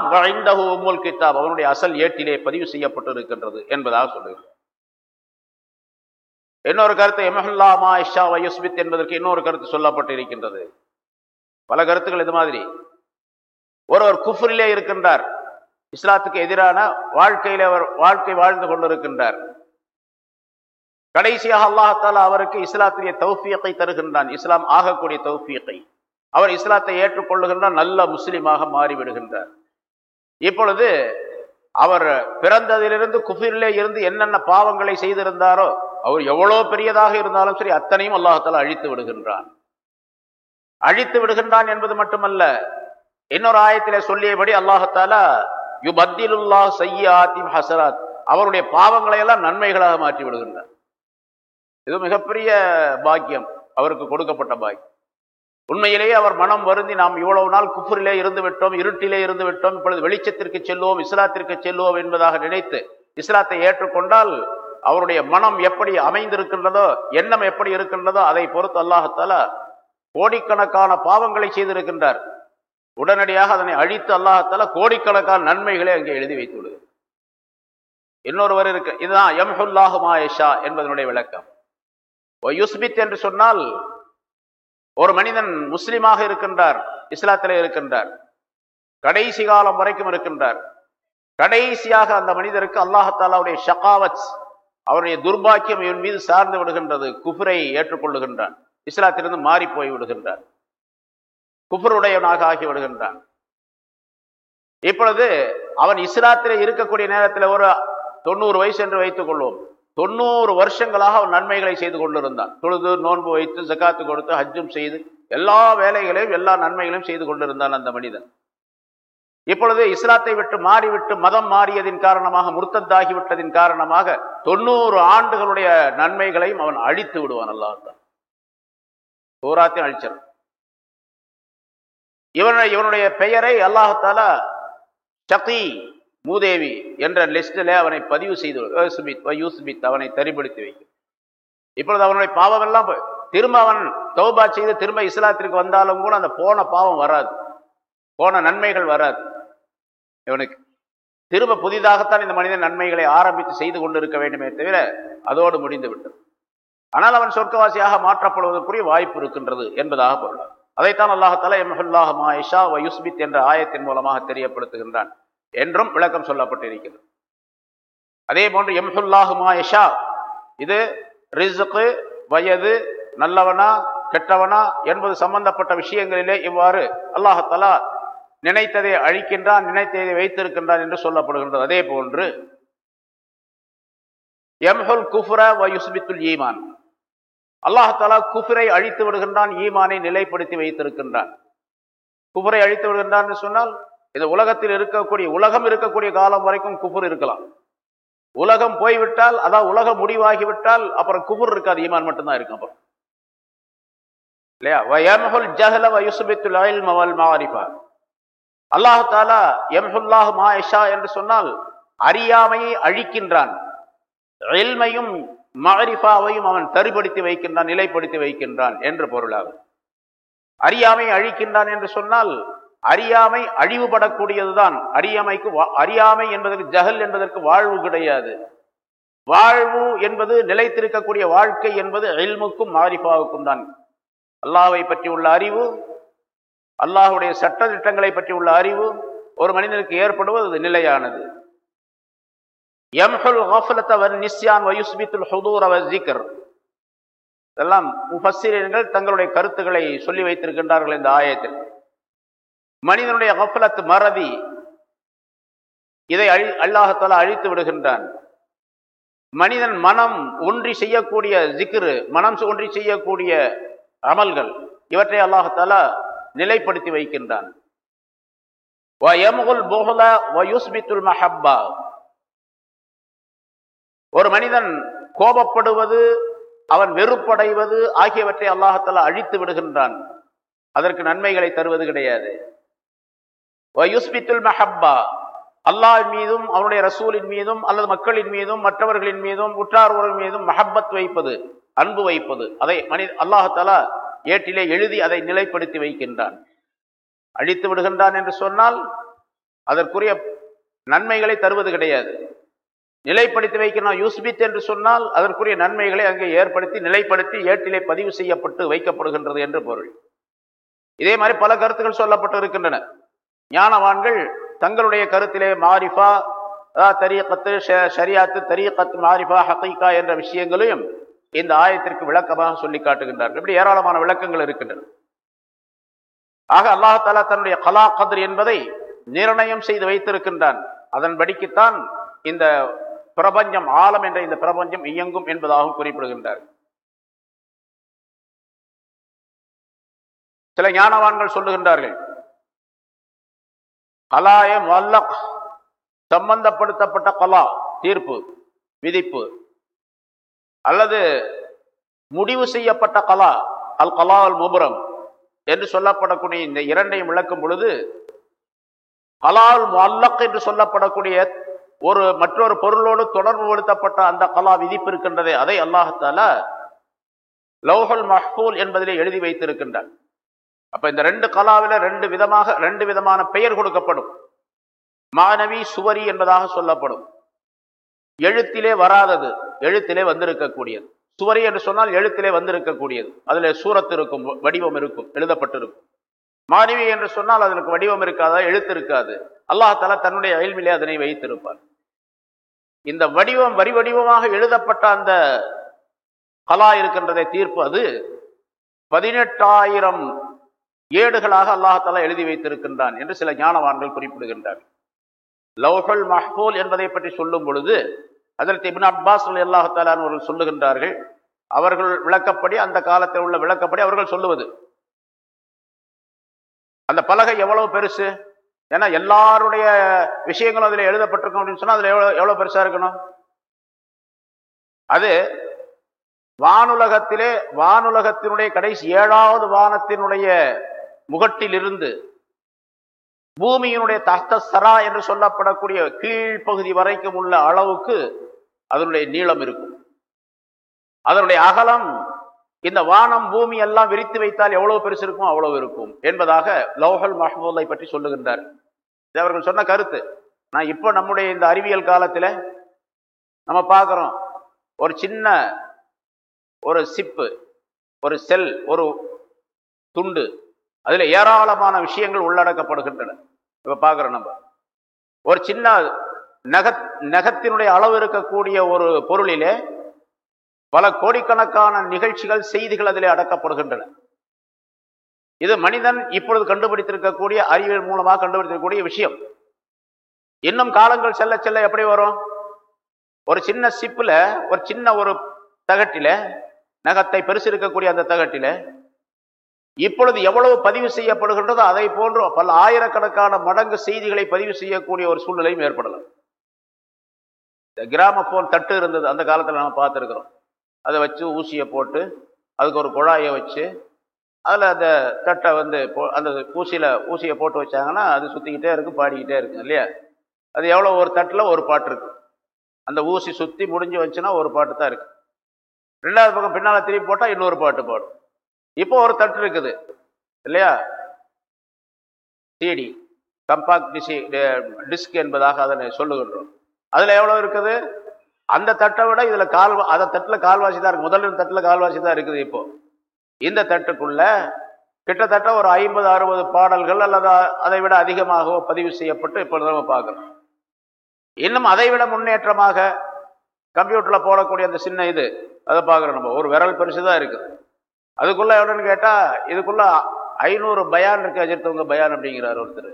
உம்முல் கித்தாப். அவனுடைய அசல் ஏட்டிலே பதிவு செய்யப்பட்டிருக்கின்றது என்பதாக சொல்லுகிறார் இன்னொரு கருத்து எமஹல்லா மா இஷா வயுஸ்மித் என்பதற்கு இன்னொரு கருத்து சொல்லப்பட்டு இருக்கின்றது பல கருத்துக்கள் இது மாதிரி. ஒருவர் குஃபரிலே இருக்கின்றார். இஸ்லாத்துக்கு எதிரான வாழ்க்கையில அவர் வாழ்க்கை வாழ்ந்து கொண்டிருக்கின்றார். கடைசியாக அல்லாஹால அவருக்கு இஸ்லாத்திலே தௌஃபியத்தை தருகின்றான். இஸ்லாம் ஆகக்கூடிய தௌஃபியத்தை அவர் இஸ்லாத்தை ஏற்றுக்கொள்ளுகின்ற நல்ல முஸ்லீமாக மாறிவிடுகின்றார். இப்பொழுது அவர் பிறந்ததிலிருந்து குஃபிரிலே இருந்து என்னென்ன பாவங்களை செய்திருந்தாரோ அவர் எவ்வளோ பெரியதாக இருந்தாலும் சரி அத்தனையும் அல்லாஹால அழித்து விடுகின்றான். அழித்து விடுகின்றான் என்பது மட்டுமல்ல இன்னொரு ஆயத்திலே சொல்லியபடி அல்லாஹால யுபத்திலுல்லா செய்யாத்திம் ஹசராத் அவருடைய பாவங்களை எல்லாம் நன்மைகளாக மாற்றி விடுகின்றார். இது மிகப்பெரிய பாக்கியம் அவருக்கு கொடுக்கப்பட்ட பாக்கியம். உண்மையிலேயே அவர் மனம் வருந்தி நாம் இவ்வளவு நாள் குஃபரிலே இருந்து விட்டோம் இருட்டிலே இருந்து விட்டோம் இப்பொழுது வெளிச்சத்திற்கு செல்வோம் இஸ்லாத்திற்கு செல்வோம் என்பதாக நினைத்து இஸ்லாத்தை ஏற்றுக்கொண்டால் அவருடைய மனம் எப்படி அமைந்திருக்கின்றதோ எண்ணம் எப்படி இருக்கின்றதோ அதை பொறுத்து அல்லாஹத்தால கோடிக்கணக்கான பாவங்களை செய்திருக்கின்றார். உடனடியாக அதனை அழித்து அல்லாஹத்தால கோடிக்கணக்கான நன்மைகளை அங்கே எழுதி வைத்து விடுகிறார். இன்னொருவர் இருக்கு இதுதான் எம்ஹுல்லாஹு மாயஷா என்பதனுடைய விளக்கம். யுஸ்பித் என்று சொன்னால் ஒரு மனிதன் முஸ்லீமாக இருக்கின்றார் இஸ்லாத்திலே இருக்கின்றார் கடைசி காலம் வரைக்கும் இருக்கின்றார். கடைசியாக அந்த மனிதருக்கு அல்லாஹாலாவுடைய ஷகாவத் அவருடைய துர்பாக்கியம் இவன் மீது சார்ந்து விடுகின்றது குஃபரை ஏற்றுக்கொள்ளுகின்றான் இஸ்லாத்திலிருந்து மாறி போய் விடுகின்றான் குஃபருடையவனாக ஆகி விடுகின்றான். இப்பொழுது அவன் இஸ்லாத்திலே இருக்கக்கூடிய நேரத்தில் ஒரு தொண்ணூறு வயசு என்று வைத்துக் கொள்வோம். தொண்ணூறு வருஷங்களாக அவன் நன்மைகளை செய்து கொண்டிருந்தான் தொழுது நோன்பு வைத்து ஜக்காத்து கொடுத்து ஹஜ்ஜும் செய்து எல்லா வேலைகளையும் எல்லா நன்மைகளையும் செய்து கொண்டிருந்தான் அந்த மனிதன். இப்பொழுது இஸ்லாத்தை விட்டு மாறிவிட்டு மதம் மாறியதின் காரணமாக முர்த்தத்தாகிவிட்டதின் காரணமாக தொண்ணூறு ஆண்டுகளுடைய நன்மைகளையும் அவன் அழித்து விடுவான் அல்லாஹான் பூராத்தையும் அழிச்சிடும் இவனுடைய இவனுடைய பெயரை அல்லாஹால சக்தி மூதேவி என்ற லிஸ்டில் அவனை பதிவு செய்து யூஸ்மித் அவனை தரிப்படுத்தி வைக்கும். இப்பொழுது அவனுடைய பாவம் எல்லாம் திரும்ப அவன் தௌபா செய்து திரும்ப இஸ்லாத்திற்கு வந்தாலும் கூட அந்த போன பாவம் வராது. போன நன்மைகள் வராது. இவனுக்கு திரும்ப புதிதாகத்தான் இந்த மனிதன் நன்மைகளை ஆரம்பித்து செய்து கொண்டிருக்க வேண்டுமே தவிர அதோடு முடிந்து விட்டது. ஆனால் அவன் சொர்க்கவாசியாக மாற்றப்படுவதற்குரிய வாய்ப்பு இருக்கின்றது என்பதாக பொருள். அதைத்தான் அல்லாஹால எம்ஹுல்லாஹ் மாயிஷா வயுஸ்பித் என்ற ஆயத்தின் மூலமாக தெரியப்படுத்துகின்றான். என்றும் விளக்கம் சொல்லப்பட்டிருக்கிறது. அதே போன்று எம்ஹுல்லாஹு மாயிஷா இது ரிசுக்கு வயது நல்லவனா கெட்டவனா என்பது சம்பந்தப்பட்ட விஷயங்களிலே இவ்வாறு அல்லாஹலா நினைத்ததை அழிக்கின்றான் நினைத்ததை வைத்திருக்கின்றான் என்று சொல்லப்படுகின்றது. அதே போன்று எம்ஹுல் குஃப்ர வயுஸ்பித்துல் ஈமான். அல்லாஹாலா குஃபரை அழித்து விடுகின்றான் ஈமானை நிலைப்படுத்தி வைத்திருக்கின்றான். குஃபரை அழித்து விடுகின்றான் என்று சொன்னால் இது உலகத்தில் இருக்கக்கூடிய உலகம் இருக்கக்கூடிய காலம் வரைக்கும் குபுர் இருக்கலாம். உலகம் போய்விட்டால் அதான் உலகம் முடிவாகிவிட்டால் அப்புறம் குபுர் இருக்காது ஈமான் மட்டும்தான் இருக்கும் அப்புறம். இல்லையா? வயமஹுல் ஜஹல வயுசுபித்துல் இல்ம மாரிஃபா. அல்லாஹ் தாலா எம்ஹுல்லாஹ் மாயிஷா என்று சொன்னால் அறியாமையை அழிக்கின்றான். இல்மையும் மாரிஃபாவையும் அவன் தருபடுத்தி வைக்கின்றான் நிலைப்படுத்தி வைக்கின்றான் என்று பொருளாகும். அறியாமை அழிக்கின்றான் என்று சொன்னால் அறியாமை அழிவுபடக்கூடியதுதான். அறியாமைக்கு அறியாமை என்பதற்கு ஜஹல் என்பதற்கு வாழ்வு கிடையாது. வாழ்வு என்பது நிலைத்திருக்கக்கூடிய வாழ்க்கை என்பது எல்முக்கும் மாரிஃபாவுக்கும் தான். அல்லாவை பற்றி உள்ள அறிவு அல்லாஹுடைய சட்ட திட்டங்களை பற்றி உள்ள அறிவு ஒரு மனிதனுக்கு ஏற்படுவது அது நிலையானது. எம்ஹுல் வன் நிஸ்யான் வயுஸ்மித்துல் ஹுதூர் அவர் ஜிகர் இதெல்லாம் முஃபஸ்ஸிரியர்கள் தங்களுடைய கருத்துக்களை சொல்லி வைத்திருக்கின்றார்கள் இந்த ஆயத்தில். மனிதனுடைய கஃபலத் மறதி இதை அழி அல்லாஹத்தால அழித்து விடுகின்றான். மனிதன் மனம் ஒன்றி செய்யக்கூடிய ஜிக்ரு மனம் ஒன்றி செய்யக்கூடிய அமல்கள் இவற்றை அல்லாஹத்தால நிலைப்படுத்தி வைக்கின்றான். ஒரு மனிதன் கோபப்படுவது அவன் வெறுப்படைவது ஆகியவற்றை அல்லாஹத்தால அழித்து விடுகின்றான். அதற்கு நன்மைகளை தருவது கிடையாது. மஹப்பா. அல்லாஹ் மீதும் அவனுடைய ரசூலின் மீதும் அல்லது மக்களின் மீதும் மற்றவர்களின் மீதும் உற்றார்வர்கள் மீதும் மஹப்பத் வைப்பது அன்பு வைப்பது அதை மனித அல்லாஹாலா ஏட்டிலே எழுதி அதை நிலைப்படுத்தி வைக்கின்றான். அழித்து விடுகின்றான் என்று சொன்னால் அதற்குரிய நன்மைகளை தருவது கிடையாது. நிலைப்படுத்தி வைக்கணும் யூஸ்பித் என்று சொன்னால் அதற்குரிய நன்மைகளை அங்கே ஏற்படுத்தி நிலைப்படுத்தி ஏட்டிலே பதிவு செய்யப்பட்டு வைக்கப்படுகின்றது என்று பொருள். இதே மாதிரி பல கருத்துக்கள் சொல்லப்பட்டு இருக்கின்றன. ஞானவான்கள் தங்களுடைய கருத்திலே மாரிஃபா தரியக்கத்து ஷரியாத்து தரியக்கத்து மாரிஃபா ஹக்கீகா என்ற விஷயங்களையும் இந்த ஆயத்திற்கு விளக்கமாக சொல்லி காட்டுகின்றார்கள். இப்படி ஏராளமான விளக்கங்கள் இருக்கின்றன. ஆக அல்லாஹாலா தன்னுடைய கலா கதிர் என்பதை நிர்ணயம் செய்து வைத்திருக்கின்றான். அதன்படிக்குத்தான் இந்த பிரபஞ்சம் ஆழம் என்ற இந்த பிரபஞ்சம் இயங்கும் என்பதாகவும் குறிப்பிடுகின்றார். சில ஞானவான்கள் சொல்லுகின்றார்கள் கலாய மல்லக் சம்பந்தப்படுத்தப்பட்ட கலா தீர்ப்பு விதிப்பு. அல்லது முடிவு செய்யப்பட்ட கலா அல் கலா அல் முபுரம் என்று சொல்லப்படக்கூடிய இந்த இரண்டையும் விளக்கும் பொழுது கலால் மல்லக் என்று சொல்லப்படக்கூடிய ஒரு மற்றொரு பொருளோடு தொடர்பு படுத்தப்பட்ட அந்த கலா விதிப்பு இருக்கின்றதே. அதை அல்லாஹத்தால லௌஹல் மஹ்பூல் என்பதிலே எழுதி வைத்திருக்கின்றார் அப்போ இந்த ரெண்டு கலாவில் ரெண்டு விதமாக ரெண்டு விதமான பெயர் கொடுக்கப்படும். மாணவி சுவரி என்பதாக சொல்லப்படும். எழுத்திலே வராதது எழுத்திலே வந்திருக்கக்கூடியது. சுவரி என்று சொன்னால் எழுத்திலே வந்திருக்கக்கூடியது. அதில் சூரத்து இருக்கும் வடிவம் இருக்கும் எழுதப்பட்டிருக்கும். மாணவி என்று சொன்னால் அதற்கு வடிவம் இருக்காதா எழுத்து இருக்காது. அல்லாஹால தன்னுடைய அயல்விலே அதனை வைத்திருப்பார். இந்த வடிவம் வரி வடிவமாக எழுதப்பட்ட அந்த கலா இருக்கின்றதை தீர்ப்பு அது பதினெட்டாயிரம் ஏடுகளாக அல்லாஹாலா எழுதி வைத்திருக்கின்றான் என்று சில ஞானவான்கள் குறிப்பிடுகின்றார் லவ்ஹல் மஹ்பூல் என்பதை பற்றி சொல்லும் பொழுது அதற்கு இபின் அப்பாஸ் அல்லாஹாலான் அவர்கள் சொல்லுகின்றார்கள் அவர்கள் விளக்கப்படி அந்த காலத்தில் உள்ள விளக்கப்படி அவர்கள் சொல்லுவது. அந்த பலகை எவ்வளவு பெருசு? ஏன்னா எல்லாருடைய விஷயங்களும் அதில் எழுதப்பட்டிருக்கும் அப்படின்னு சொன்னால் அதுல எவ்வளவு எவ்வளவு பெருசா இருக்கணும்? அது வானுலகத்திலே வானுலகத்தினுடைய கடைசி ஏழாவது வானத்தினுடைய முகட்டிலிருந்து பூமியினுடைய தஸ்த சரா என்று சொல்லப்படக்கூடிய கீழ்ப்பகுதி வரைக்கும் உள்ள அளவுக்கு அதனுடைய நீளம் இருக்கும். அதனுடைய அகலம் இந்த வானம் பூமி எல்லாம் விரித்து வைத்தால் எவ்வளவு பெருசு இருக்கும் அவ்வளவு இருக்கும் என்பதாக லோஹல் மஹமூலை பற்றி சொல்லுகின்றார். இது அவர்கள் சொன்ன கருத்து. நான் இப்போ நம்முடைய இந்த அறிவியல் காலத்தில் நம்ம பார்க்குறோம். ஒரு சின்ன ஒரு சிப்பு ஒரு செல் ஒரு துண்டு அதில் ஏராளமான விஷயங்கள் உள்ளடக்கப்படுகின்றன. இப்போ பார்க்குறோம் நம்ம. ஒரு சின்ன நக நகத்தினுடைய அளவு இருக்கக்கூடிய ஒரு பொருளிலே பல கோடிக்கணக்கான நிகழ்ச்சிகள் செய்திகள் அதிலே அடக்கப்படுகின்றன. இது மனிதன் இப்பொழுது கண்டுபிடித்திருக்கக்கூடிய அறிவியல் மூலமாக கண்டுபிடித்திருக்கக்கூடிய விஷயம். இன்னும் காலங்கள் செல்ல செல்ல எப்படி வரும்? ஒரு சின்ன சிப்பில் ஒரு சின்ன ஒரு தகட்டில நகத்தை பெருசு இருக்கக்கூடிய அந்த தகட்டில இப்பொழுது எவ்வளவு பதிவு செய்யப்படுகின்றதோ அதை போன்று பல ஆயிரக்கணக்கான மடங்கு செய்திகளை பதிவு செய்யக்கூடிய ஒரு சூழ்நிலையும் ஏற்படலாம். இந்த கிராம போன் தட்டு இருந்தது. அந்த காலத்தில் நம்ம பார்த்துருக்குறோம். அதை வச்சு ஊசியை போட்டு அதுக்கு ஒரு குழாயை வச்சு அதில் அந்த தட்டை வந்து அந்த ஊசியில் ஊசியை போட்டு வச்சாங்கன்னா அது சுற்றிக்கிட்டே இருக்கும் பாடிக்கிட்டே இருக்கும் இல்லையா? அது எவ்வளோ ஒரு தட்டில் ஒரு பாட்டு இருக்கு. அந்த ஊசி சுற்றி முடிஞ்சு வச்சுன்னா ஒரு பாட்டு தான் இருக்கு. ரெண்டாவது பக்கம் பின்னால் திரும்பி போட்டால் இன்னொரு பாட்டு பாடும். இப்போ ஒரு தட்டு இருக்குது. இல்லையா? சிடி கம்பாக்ட் டிசி டிஸ்க் என்பதாக அதனை சொல்லுகின்றோம். அதில் எவ்வளோ இருக்குது? அந்த தட்டை விட இதில் கால் அந்த தட்டில் கால்வாசி தான் இருக்குது முதல் தட்டில் கால்வாசி தான் இருக்குது இப்போ. இந்த தட்டுக்குள்ள கிட்டத்தட்ட ஒரு ஐம்பது அறுபது பாடல்கள் அல்லது அதை விட அதிகமாகவோ பதிவு செய்யப்பட்டு இப்பொழுது நம்ம பார்க்குறோம். இன்னும் அதை விட முன்னேற்றமாக கம்ப்யூட்டரில் போடக்கூடிய அந்த சின்ன இது அதை பார்க்குறோம் நம்ம. ஒரு விரல் பெருசு தான் இருக்குது. அதுக்குள்ள எவ்வளோன்னு கேட்டால் இதுக்குள்ள ஐநூறு பயான் இருக்கு அஜித்தவங்க பயான் அப்படிங்கிறார் ஒருத்தர்.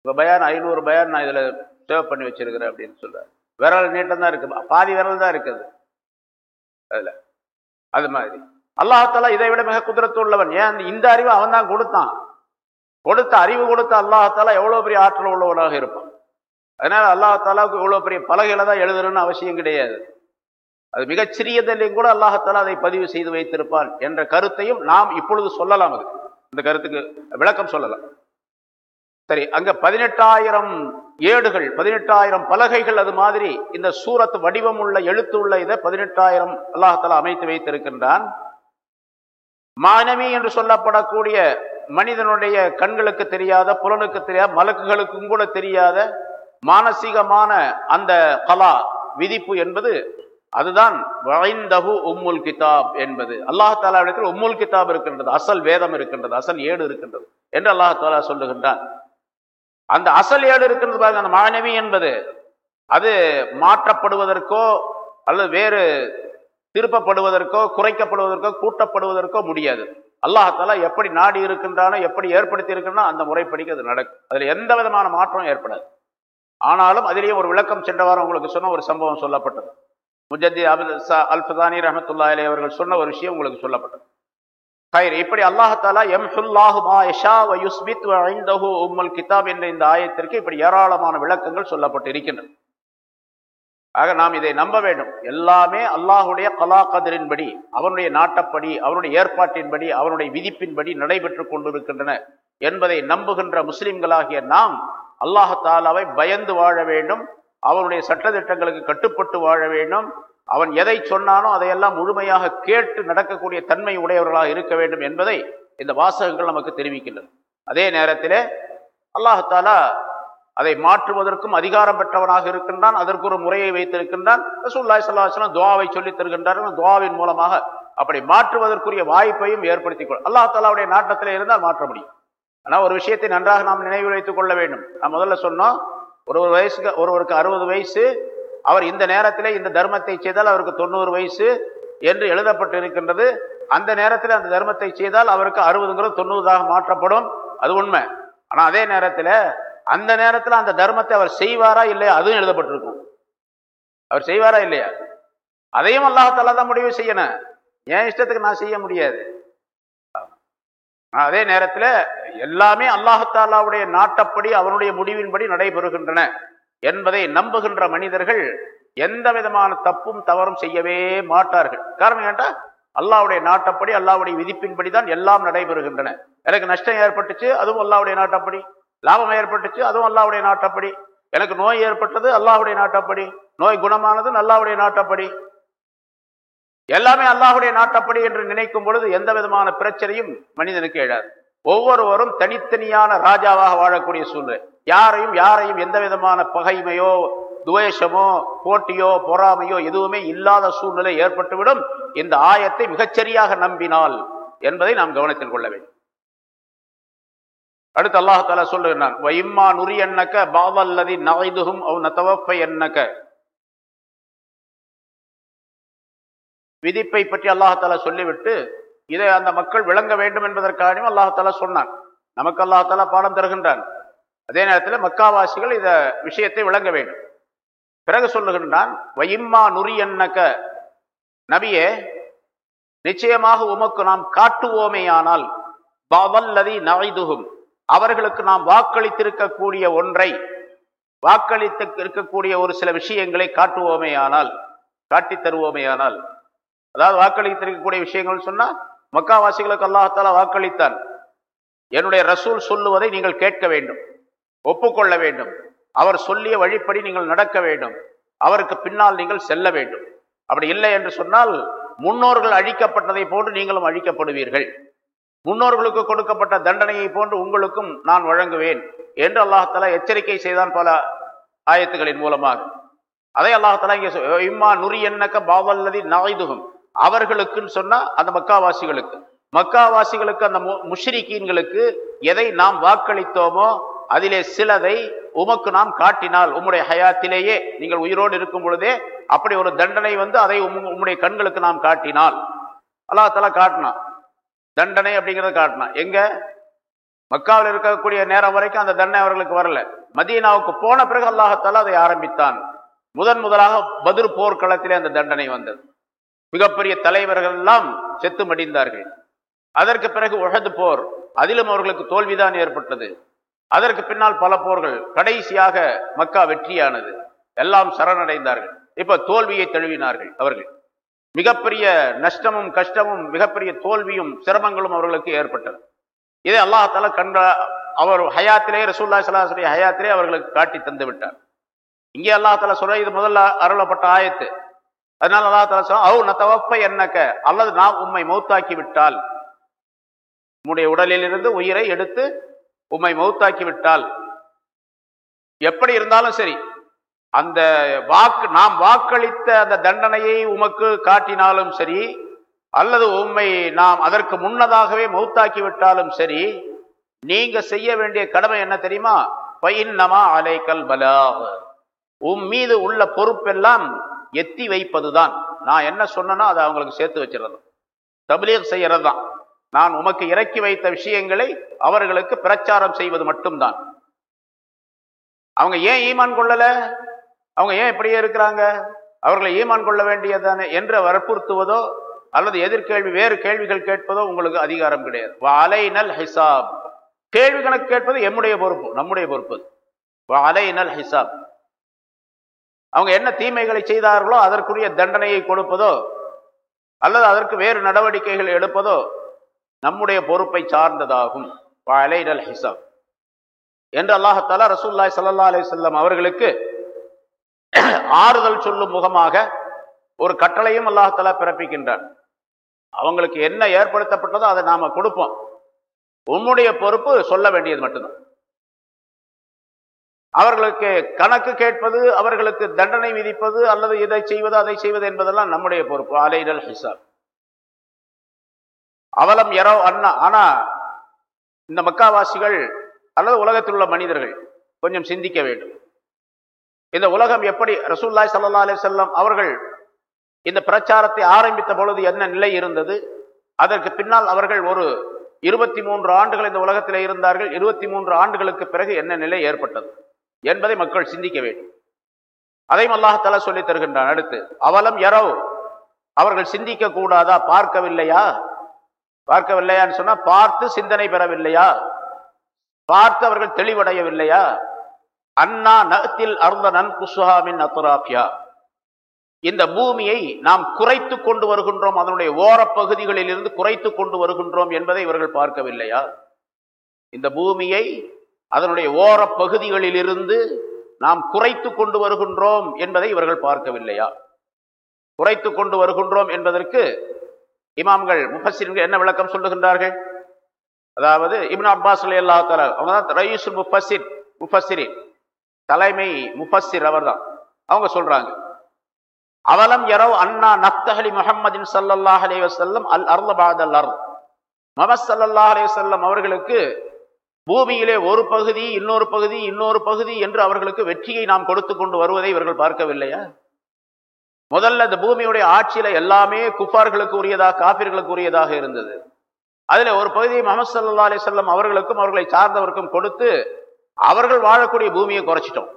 இப்போ பயான் ஐநூறு பயான் நான் இதில் சேவ் பண்ணி வச்சிருக்கிறேன் அப்படின்னு சொல்கிறார் விரல் நீட்டம் தான் இருக்குது பாதி விரல் தான் இருக்குது. அதில். அது மாதிரி. அல்லாஹாலா இதை விட மிக குதிரத்து உள்ளவன் ஏன்? இந்த அறிவு அவன் தான் கொடுத்தான். கொடுத்த அறிவு கொடுத்த அல்லாஹாலா எவ்வளோ பெரிய ஆற்றல் உள்ளவனாக இருப்பான். அதனால் அல்லாஹாலாவுக்கு இவ்வளோ பெரிய பலகையில் தான் எழுதணும்னு அவசியம் கிடையாது. அது மிகச் சிறியதிலையும் கூட அல்லாஹத்தாலா அதை பதிவு செய்து வைத்திருப்பான் என்ற கருத்தையும் நாம் இப்பொழுது சொல்லலாம் அது. இந்த கருத்துக்கு விளக்கம் சொல்லலாம். சரி அங்க பதினெட்டாயிரம் ஏடுகள் பதினெட்டாயிரம் பலகைகள் அது மாதிரி இந்த சூரத் வடிவம் உள்ள எழுத்து உள்ள இதை பதினெட்டாயிரம் அல்லாஹாலா அமைத்து வைத்திருக்கின்றான். மானவி என்று சொல்லப்படக்கூடிய மனிதனுடைய கண்களுக்கு தெரியாத புலனுக்கு தெரியாத மலக்குகளுக்கும் கூட தெரியாத மானசீகமான அந்த கலா விதிப்பு என்பது அதுதான் உம்முல் கிதாப் என்பது. அல்லாஹாலா இடத்தில் உம்முல் கிதாப் இருக்கின்றது அசல் வேதம் இருக்கின்றது அசல் ஏடு இருக்கின்றது என்று அல்லாஹாலா சொல்லுகின்றான். அந்த அசல் ஏடு இருக்கின்றது பாருங்க அந்த மாணவி என்பது அது மாற்றப்படுவதற்கோ அல்லது வேறு திருப்பப்படுவதற்கோ குறைக்கப்படுவதற்கோ கூட்டப்படுவதற்கோ முடியாது. அல்லாஹாலா எப்படி நாடி இருக்கின்றானோ எப்படி ஏற்படுத்தி இருக்கின்றனோ அந்த முறைப்படிக்கு அது நடக்கும். அதில் எந்த விதமான மாற்றம் ஏற்படாது. ஆனாலும் அதிலேயே ஒரு விளக்கம் சென்ற வாரம் உங்களுக்கு சொன்ன ஒரு சம்பவம் சொல்லப்பட்டது. முஜத்தி அபு அல்ஃபதானி ரஹமத்துல்லா அலி அவர்கள் சொன்ன ஒரு விஷயம் உங்களுக்கு சொல்லப்பட்டது. கயிறு இப்படி அல்லாஹாலா எம்ஹுல்லாஹு மா யஷா வ யுஸ்மித் வ ஐந்தஹு உம்முல் கிதாப் என்ற இந்த ஆயத்திற்கு இப்படி ஏராளமான விளக்கங்கள் சொல்லப்பட்டு இருக்கின்றன ஆக நாம் இதை நம்ப வேண்டும். எல்லாமே அல்லாஹுடைய கலா கதிரின்படி அவனுடைய நாட்டப்படி அவனுடைய ஏற்பாட்டின்படி அவனுடைய விதிப்பின்படி நடைபெற்று கொண்டிருக்கின்றன என்பதை நம்புகின்ற முஸ்லிம்களாகிய நாம் அல்லாஹாலாவை பயந்து வாழ வேண்டும். அவனுடைய சட்டத்திட்டங்களுக்கு கட்டுப்பட்டு வாழ வேண்டும். அவன் எதை சொன்னானோ அதையெல்லாம் முழுமையாக கேட்டு நடக்கக்கூடிய தன்மை உடையவர்களாக இருக்க வேண்டும் என்பதை இந்த வாசகங்கள் நமக்கு தெரிவிக்கின்றன. அதே நேரத்தில் அல்லாஹாலா அதை மாற்றுவதற்கும் அதிகாரம் பெற்றவனாக இருக்கின்றான் அதற்கு ஒரு முறையை வைத்திருக்கின்றான். ரசூல்லாய் சல்லாஹ் துவாவை சொல்லித் தருகின்றார்கள். துவாவின் மூலமாக அப்படி மாற்றுவதற்குரிய வாய்ப்பையும் ஏற்படுத்திக் கொள். அல்லா தாலாவுடைய நாட்டத்தில் இருந்தால் மாற்ற முடியும். ஆனால் ஒரு விஷயத்தை நன்றாக நாம் நினைவில் வைத்துக் கொள்ள வேண்டும். நான் முதல்ல சொன்னோம் ஒரு ஒரு வயசுக்கு ஒருவருக்கு அறுபது வயசு அவர் இந்த நேரத்தில் இந்த தர்மத்தை செய்தால் அவருக்கு தொண்ணூறு வயசு என்று எழுதப்பட்டு இருக்கின்றது அந்த நேரத்தில் அந்த தர்மத்தை செய்தால் அவருக்கு அறுபதுங்கிறது தொண்ணூறாக மாற்றப்படும். அது உண்மை. ஆனால் அதே நேரத்தில் அந்த நேரத்தில் அந்த தர்மத்தை அவர் செய்வாரா இல்லையா அதுவும் எழுதப்பட்டிருக்கும். அவர் செய்வாரா இல்லையா? அதையும் அல்லாஹாலா தான் முடிவு செய்யணும். என் இஷ்டத்துக்கு நான் செய்ய முடியாது. அதே நேரத்தில் எல்லாமே அல்லாஹாலாவுடைய நாட்டப்படி அவனுடைய முடிவின்படி நடைபெறுகின்றன என்பதை நம்புகின்ற மனிதர்கள் எந்த விதமான தப்பும் தவறும் செய்யவே மாட்டார்கள். காரணம் ஏன்டா? அல்லாவுடைய நாட்டப்படி அல்லாவுடைய விதிப்பின்படி தான் எல்லாம் நடைபெறுகின்றன. எனக்கு நஷ்டம் ஏற்பட்டுச்சு அதுவும் அல்லாவுடைய நாட்டப்படி. லாபம் ஏற்பட்டுச்சு அதுவும் அல்லாவுடைய நாட்டப்படி. எனக்கு நோய் ஏற்பட்டது அல்லாவுடைய நாட்டப்படி. நோய் குணமானது அல்லாவுடைய நாட்டப்படி. எல்லாமே அல்லாஹுடைய நாட்டப்படி என்று நினைக்கும் பொழுது எந்த விதமான பிரச்சனையும் மனிதனுக்கு எழாது. ஒவ்வொருவரும் தனித்தனியான ராஜாவாக வாழக்கூடிய சூழ்நிலை. யாரையும் யாரையும் எந்த விதமான பகைமையோ துவேஷமோ போட்டியோ பொறாமையோ எதுவுமே இல்லாத சூழ்நிலை ஏற்பட்டுவிடும். இந்த ஆயத்தை மிகச்சரியாக நம்பினால் என்பதை நாம் கவனத்தில் கொள்ள வேண்டும். அடுத்து அல்லாஹால சொல்லுகிறான் வைம்மா நுரி எண்ணக்க பாவல்லதி நவைதுகும் அவ் நத்தவப்பை என்னக்க விதிப்பை பற்றி அல்லாஹாலா சொல்லிவிட்டு இதை அந்த மக்கள் விளங்க வேண்டும் என்பதற்காகவும் அல்லாஹாலா சொன்னான். நமக்கு அல்லாஹாலா பாடம் தருகின்றான். அதே நேரத்தில் மக்காவாசிகள் இந்த விஷயத்தை விளங்க வேண்டும். பிறகு சொல்லுகின்றான் வயிம்மா நுரி நபியே நிச்சயமாக உமக்கு நாம் காட்டுவோமேயானால் பவல்லதி நவைதுகும் அவர்களுக்கு நாம் வாக்களித்திருக்கக்கூடிய ஒன்றை வாக்களித்து இருக்கக்கூடிய ஒரு சில விஷயங்களை காட்டுவோமேயானால் காட்டி தருவோமேயானால் அதாவது வாக்களித்திருக்கக்கூடிய விஷயங்கள் சொன்னால் மக்காவாசிகளுக்கு அல்லாஹால வாக்களித்தான். என்னுடைய ரசூல் சொல்லுவதை நீங்கள் கேட்க வேண்டும் ஒப்புக்கொள்ள வேண்டும். அவர் சொல்லிய வழிப்படி நீங்கள் நடக்க வேண்டும். அவருக்கு பின்னால் நீங்கள் செல்ல வேண்டும். அப்படி இல்லை என்று சொன்னால் முன்னோர்கள் அழிக்கப்பட்டதை போன்று நீங்களும் அழிக்கப்படுவீர்கள். முன்னோர்களுக்கு கொடுக்கப்பட்ட தண்டனையை போன்று உங்களுக்கும் நான் வழங்குவேன் என்று அல்லாஹாலா எச்சரிக்கை செய்தான் பல ஆயத்துகளின் மூலமாக. அதை அல்லாஹாலா இங்கே இம்மா நுரி என்னக்க பாவல்லதி நாய்துகும் அவர்களுக்குன்னு சொன்னா அந்த மக்காவாசிகளுக்கு. மக்காவாசிகளுக்கு அந்த முஷ்ரிகீன்களுக்கு எதை நாம் வாக்களித்தோமோ அதிலே சிலதை உமக்கு நாம் காட்டினால் உம்முடைய ஹயாத்திலேயே நீங்கள் உயிரோடு இருக்கும் பொழுதே அப்படி ஒரு தண்டனை வந்து அதை உம்முடைய கண்களுக்கு நாம் காட்டினால். அல்லா தலா காட்டினான் தண்டனை அப்படிங்கிறத காட்டினான் எங்க? மக்காவில் இருக்கக்கூடிய நேரம் வரைக்கும் அந்த தண்டனை அவர்களுக்கு வரல. மதீனாவுக்கு போன பிறகு அல்லாஹத்தாலா அதை ஆரம்பித்தான். முதன் முதலாக பதிர் போர்க்களத்திலே அந்த தண்டனை வந்தது. மிகப்பெரிய தலைவர்கள் எல்லாம் செத்து மடிந்தார்கள் அதற்கு பிறகு உழது போர் அதிலும் அவர்களுக்கு தோல்விதான் ஏற்பட்டது. அதற்கு பின்னால் பல போர்கள் கடைசியாக மக்கா வெற்றியானது. எல்லாம் சரணடைந்தார்கள். இப்ப தோல்வியை தழுவினார்கள் அவர்கள். மிகப்பெரிய நஷ்டமும் கஷ்டமும் மிகப்பெரிய தோல்வியும் சிரமங்களும் அவர்களுக்கு ஏற்பட்டது. இதை அல்லாஹால கண்ட அவர் ஹயாத்திலே ரசூல்லா சலாஹுடைய ஹயாத்திலே அவர்களுக்கு காட்டி தந்து விட்டார் இங்கே அல்லாஹால சொல்ற இது முதல்ல அருளப்பட்ட ஆயத்து. அதனால அல்லா தலா சொல்ல அவ் நத்தவப்ப என்னக்க? அல்லது நாம் உம்மை மௌத்தாக்கி விட்டால். உம்முடைய உடலிலிருந்து உயிரை எடுத்து உம்மை மௌத்தாக்கி விட்டால். எப்படி இருந்தாலும் சரி அந்த வாக்கு நாம் வாக்களித்த அந்த தண்டனையை உமக்கு காட்டினாலும் சரி அல்லது உண்மை நாம் அதற்கு முன்னதாகவே மௌத்தாக்கி விட்டாலும் சரி நீங்க செய்ய வேண்டிய கடமை என்ன தெரியுமா? பயின்னமா அலைக்கல் பலா உம் மீது உள்ள பொறுப்பெல்லாம் எத்தி வைப்பதுதான். நான் என்ன சொன்னனோ அதை அவங்களுக்கு சேர்த்து வச்சிடறது. தபிலீக் செய்யறது தான் நான் உமக்கு இறக்கி வைத்த விஷயங்களை அவர்களுக்கு பிரச்சாரம் செய்வது மட்டும்தான். அவங்க ஏன் ஈமான் கொள்ளலை? அவங்க ஏன் இப்படியே இருக்கிறாங்க? அவர்களை ஈமான் கொள்ள வேண்டியதானே என்று வற்புறுத்துவதோ அல்லது எதிர்கேள்வி வேறு கேள்விகள் கேட்பதோ உங்களுக்கு அதிகாரம் கிடையாது. அலைனல் ஹிசாப். கேள்வி கணக்கு கேட்பது எம்முடைய பொறுப்பு நம்முடைய பொறுப்பு அலைனல் ஹிசாப். அவங்க என்ன தீமைகளை செய்தார்களோ அதற்குரிய தண்டனையை கொடுப்பதோ அல்லது அதற்கு வேறு நடவடிக்கைகள் எடுப்பதோ நம்முடைய பொறுப்பை சார்ந்ததாகும். அலைடல் ஹிசாப். என்று அல்லாஹாலா ரசூல்லாய் சல்லா அலி சொல்லம் அவர்களுக்கு ஆறுதல் சொல்லும் முகமாக ஒரு கட்டளையும் அல்லாஹாலா பிறப்பிக்கின்றான். அவங்களுக்கு என்ன ஏற்படுத்தப்பட்டதோ அதை நாம கொடுப்போம். உம்முடைய பொறுப்பு சொல்ல வேண்டியது மட்டும்தான். அவர்களுக்கு கணக்கு கேட்பது அவர்களுக்கு தண்டனை விதிப்பது அல்லது இதை செய்வது அதை செய்வது என்பதெல்லாம் நம்முடைய பொறுப்பு. அலைடல் ஹிசாப். அவலம் எரோ அண்ணா ஆனா இந்த மக்காவாசிகள் அல்லது உலகத்தில் உள்ள மனிதர்கள் கொஞ்சம் சிந்திக்க வேண்டும். இந்த உலகம் எப்படி ரசூல்லாய் சல்லா அலி செல்லம் அவர்கள் இந்த பிரச்சாரத்தை ஆரம்பித்த பொழுது என்ன நிலை இருந்தது? அதற்கு பின்னால் அவர்கள் ஒரு இருபத்தி மூன்று ஆண்டுகள் இந்த உலகத்தில் இருந்தார்கள். இருபத்தி மூன்று ஆண்டுகளுக்கு பிறகு என்ன நிலை ஏற்பட்டது? என்பதை மக்கள் சிந்திக்க வேண்டும். அதையும் அல்லாஹால சொல்லி தருகின்றான். அடுத்து அவலம் எரோ அவர்கள் சிந்திக்க கூடாதா? பார்க்கவில்லையா? பார்க்கவில்லையான்னு சொன்னா பார்த்து சிந்தனை பெறவில்லையா? பார்த்து அவர்கள் தெளிவடையவில்லையா? அண்ணா நகத்தில் அருந்த நன் குசுஹாமின் அத்துராபியா இந்த பூமியை நாம் குறைத்து கொண்டு வருகின்றோம் அதனுடைய ஓரப்பகுதிகளில் இருந்து குறைத்து கொண்டு வருகின்றோம் என்பதை இவர்கள் பார்க்கவில்லையா? இந்த பூமியை அதனுடைய ஓர இருந்து நாம் குறைத்து கொண்டு வருகின்றோம் என்பதை இவர்கள் பார்க்கவில்லையா? குறைத்து கொண்டு வருகின்றோம் என்பதற்கு இமாம்கள் முஃபசிர்கள் என்ன விளக்கம் சொல்லுகின்றார்கள்? அதாவது இப்னு அப்பாஸ் அலி அல்லா தலா அவங்க தான் ரயூஸ் முஃபசிர் முஃபசிரின் தலைமை முஃபசிர் அவர் தான் அவங்க சொல்றாங்க அவலம் எரவ் அண்ணா நத்தஹலி முஹம்மதின் சல்லல்லாஹ் அலி வசல்லம் அல் அர்லபாத் அல் அர் மமஸ் சல்லல்லாஹ் அலி வசல்லம் அவர்களுக்கு பூமியிலே ஒரு பகுதி இன்னொரு பகுதி இன்னொரு பகுதி என்று அவர்களுக்கு வெற்றியை நாம் கொடுத்து கொண்டு வருவதை இவர்கள் பார்க்கவில்லையா? முதல்ல இந்த பூமியுடைய ஆட்சியில எல்லாமே குஃபார்களுக்கு உரியதாக காபிர்களுக்கு உரியதாக இருந்தது. அதுல ஒரு பகுதியை முகமது சல்லா அலி சொல்லம் அவர்களுக்கும் அவர்களை சார்ந்தவருக்கும் கொடுத்து அவர்கள் வாழக்கூடிய பூமியை குறைச்சிட்டோம்.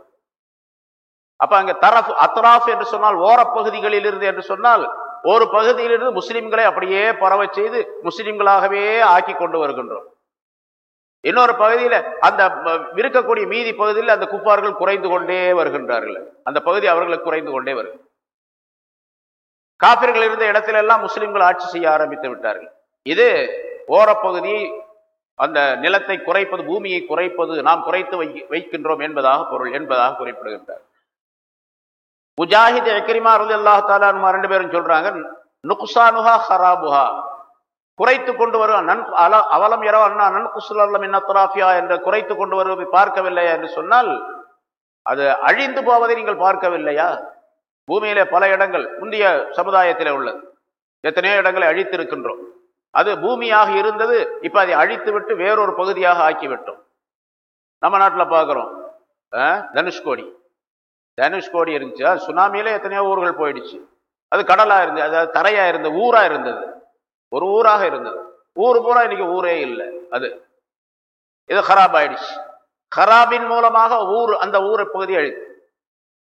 அப்ப அங்க தரஃப் அத்ராஃப் என்று சொன்னால் ஓரப்பகுதிகளில் இருந்து என்று சொன்னால் ஒரு பகுதியிலிருந்து முஸ்லிம்களை அப்படியே பரவ செய்து முஸ்லிம்களாகவே ஆக்கி கொண்டு வருகின்றோம். இன்னொரு பகுதியில அந்த இருக்கக்கூடிய மீதி பகுதியில் அந்த குப்பார்கள் குறைந்து கொண்டே வருகின்றார்கள். அந்த பகுதி அவர்களுக்கு குறைந்து கொண்டே வருகிறது. காபிர்கள் இருந்த இடத்துல எல்லாம் முஸ்லிம்கள் ஆட்சி செய்ய ஆரம்பித்து விட்டார்கள். இது ஓரப்பகுதி அந்த நிலத்தை குறைப்பது பூமியை குறைப்பது நாம் குறைத்து வை வைக்கின்றோம் என்பதாக பொருள் என்பதாக குறிப்பிடுகின்றார். முஜாஹித் எக்ரிமா அருள் அல்லாஹ் தாலா ரெண்டு பேரும் சொல்றாங்க நுக்சானுஹா ஹராபுஹா. குறைத்து கொண்டு வரும். நன் அல அவலம் இரவ அண்ணா நன் குசுலம் என்ன என்று குறைத்து கொண்டு வருவதை பார்க்கவில்லையா என்று சொன்னால் அது அழிந்து போவதை நீங்கள் பார்க்கவில்லையா? பூமியிலே பல இடங்கள் முந்தைய சமுதாயத்தில் உள்ளது. எத்தனையோ இடங்களை அழித்திருக்கின்றோம். அது பூமியாக இருந்தது இப்போ அதை அழித்து விட்டு வேறொரு பகுதியாக ஆக்கிவிட்டோம். நம்ம நாட்டில் பார்க்குறோம். தனுஷ்கோடி. தனுஷ்கோடி இருந்துச்சு. அது சுனாமியிலே எத்தனையோ ஊர்கள் போயிடுச்சு. அது கடலாக இருந்தது அதாவது தரையாக இருந்தது ஊராக இருந்தது. ஒரு ஊராக இருந்தது. ஊர் பூரா இன்னைக்கு ஊரே இல்லை. அது இது ஹராப் ஆயிடுச்சு. ஹராபின் மூலமாக ஊர் அந்த ஊர் பகுதி அழித்து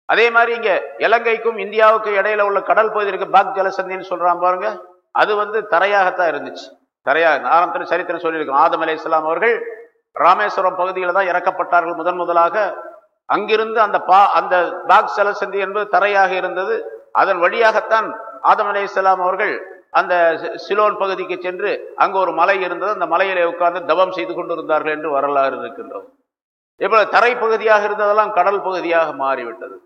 அதே மாதிரி இங்க இலங்கைக்கும் இந்தியாவுக்கும் இடையில உள்ள கடல் பகுதி இருக்கு. பாக் ஜலசந்தின்னு சொல்றான் பாருங்க. அது வந்து தரையாகத்தான் இருந்துச்சு. தரையாக ஆரம்பத்தில் சரித்திரம் சொல்லியிருக்கோம். ஆதம் அலி இஸ்லாம் அவர்கள் ராமேஸ்வரம் பகுதியில் தான் இறக்கப்பட்டார்கள் முதன் முதலாக. அங்கிருந்து அந்த பா அந்த பாக் ஜலசந்தி என்பது தரையாக இருந்தது. அதன் வழியாகத்தான் ஆதம் அலி இஸ்லாம் அவர்கள் அந்த சிலோன் பகுதிக்கு சென்று அங்கு ஒரு மலை இருந்தது. அந்த மலையிலே உட்கார்ந்து தவம் செய்து கொண்டிருந்தார்கள் என்று வரலாறு இருக்கின்றோம் இப்போ தரை பகுதியாக இருந்ததெல்லாம் கடல் பகுதியாக மாறிவிட்டது.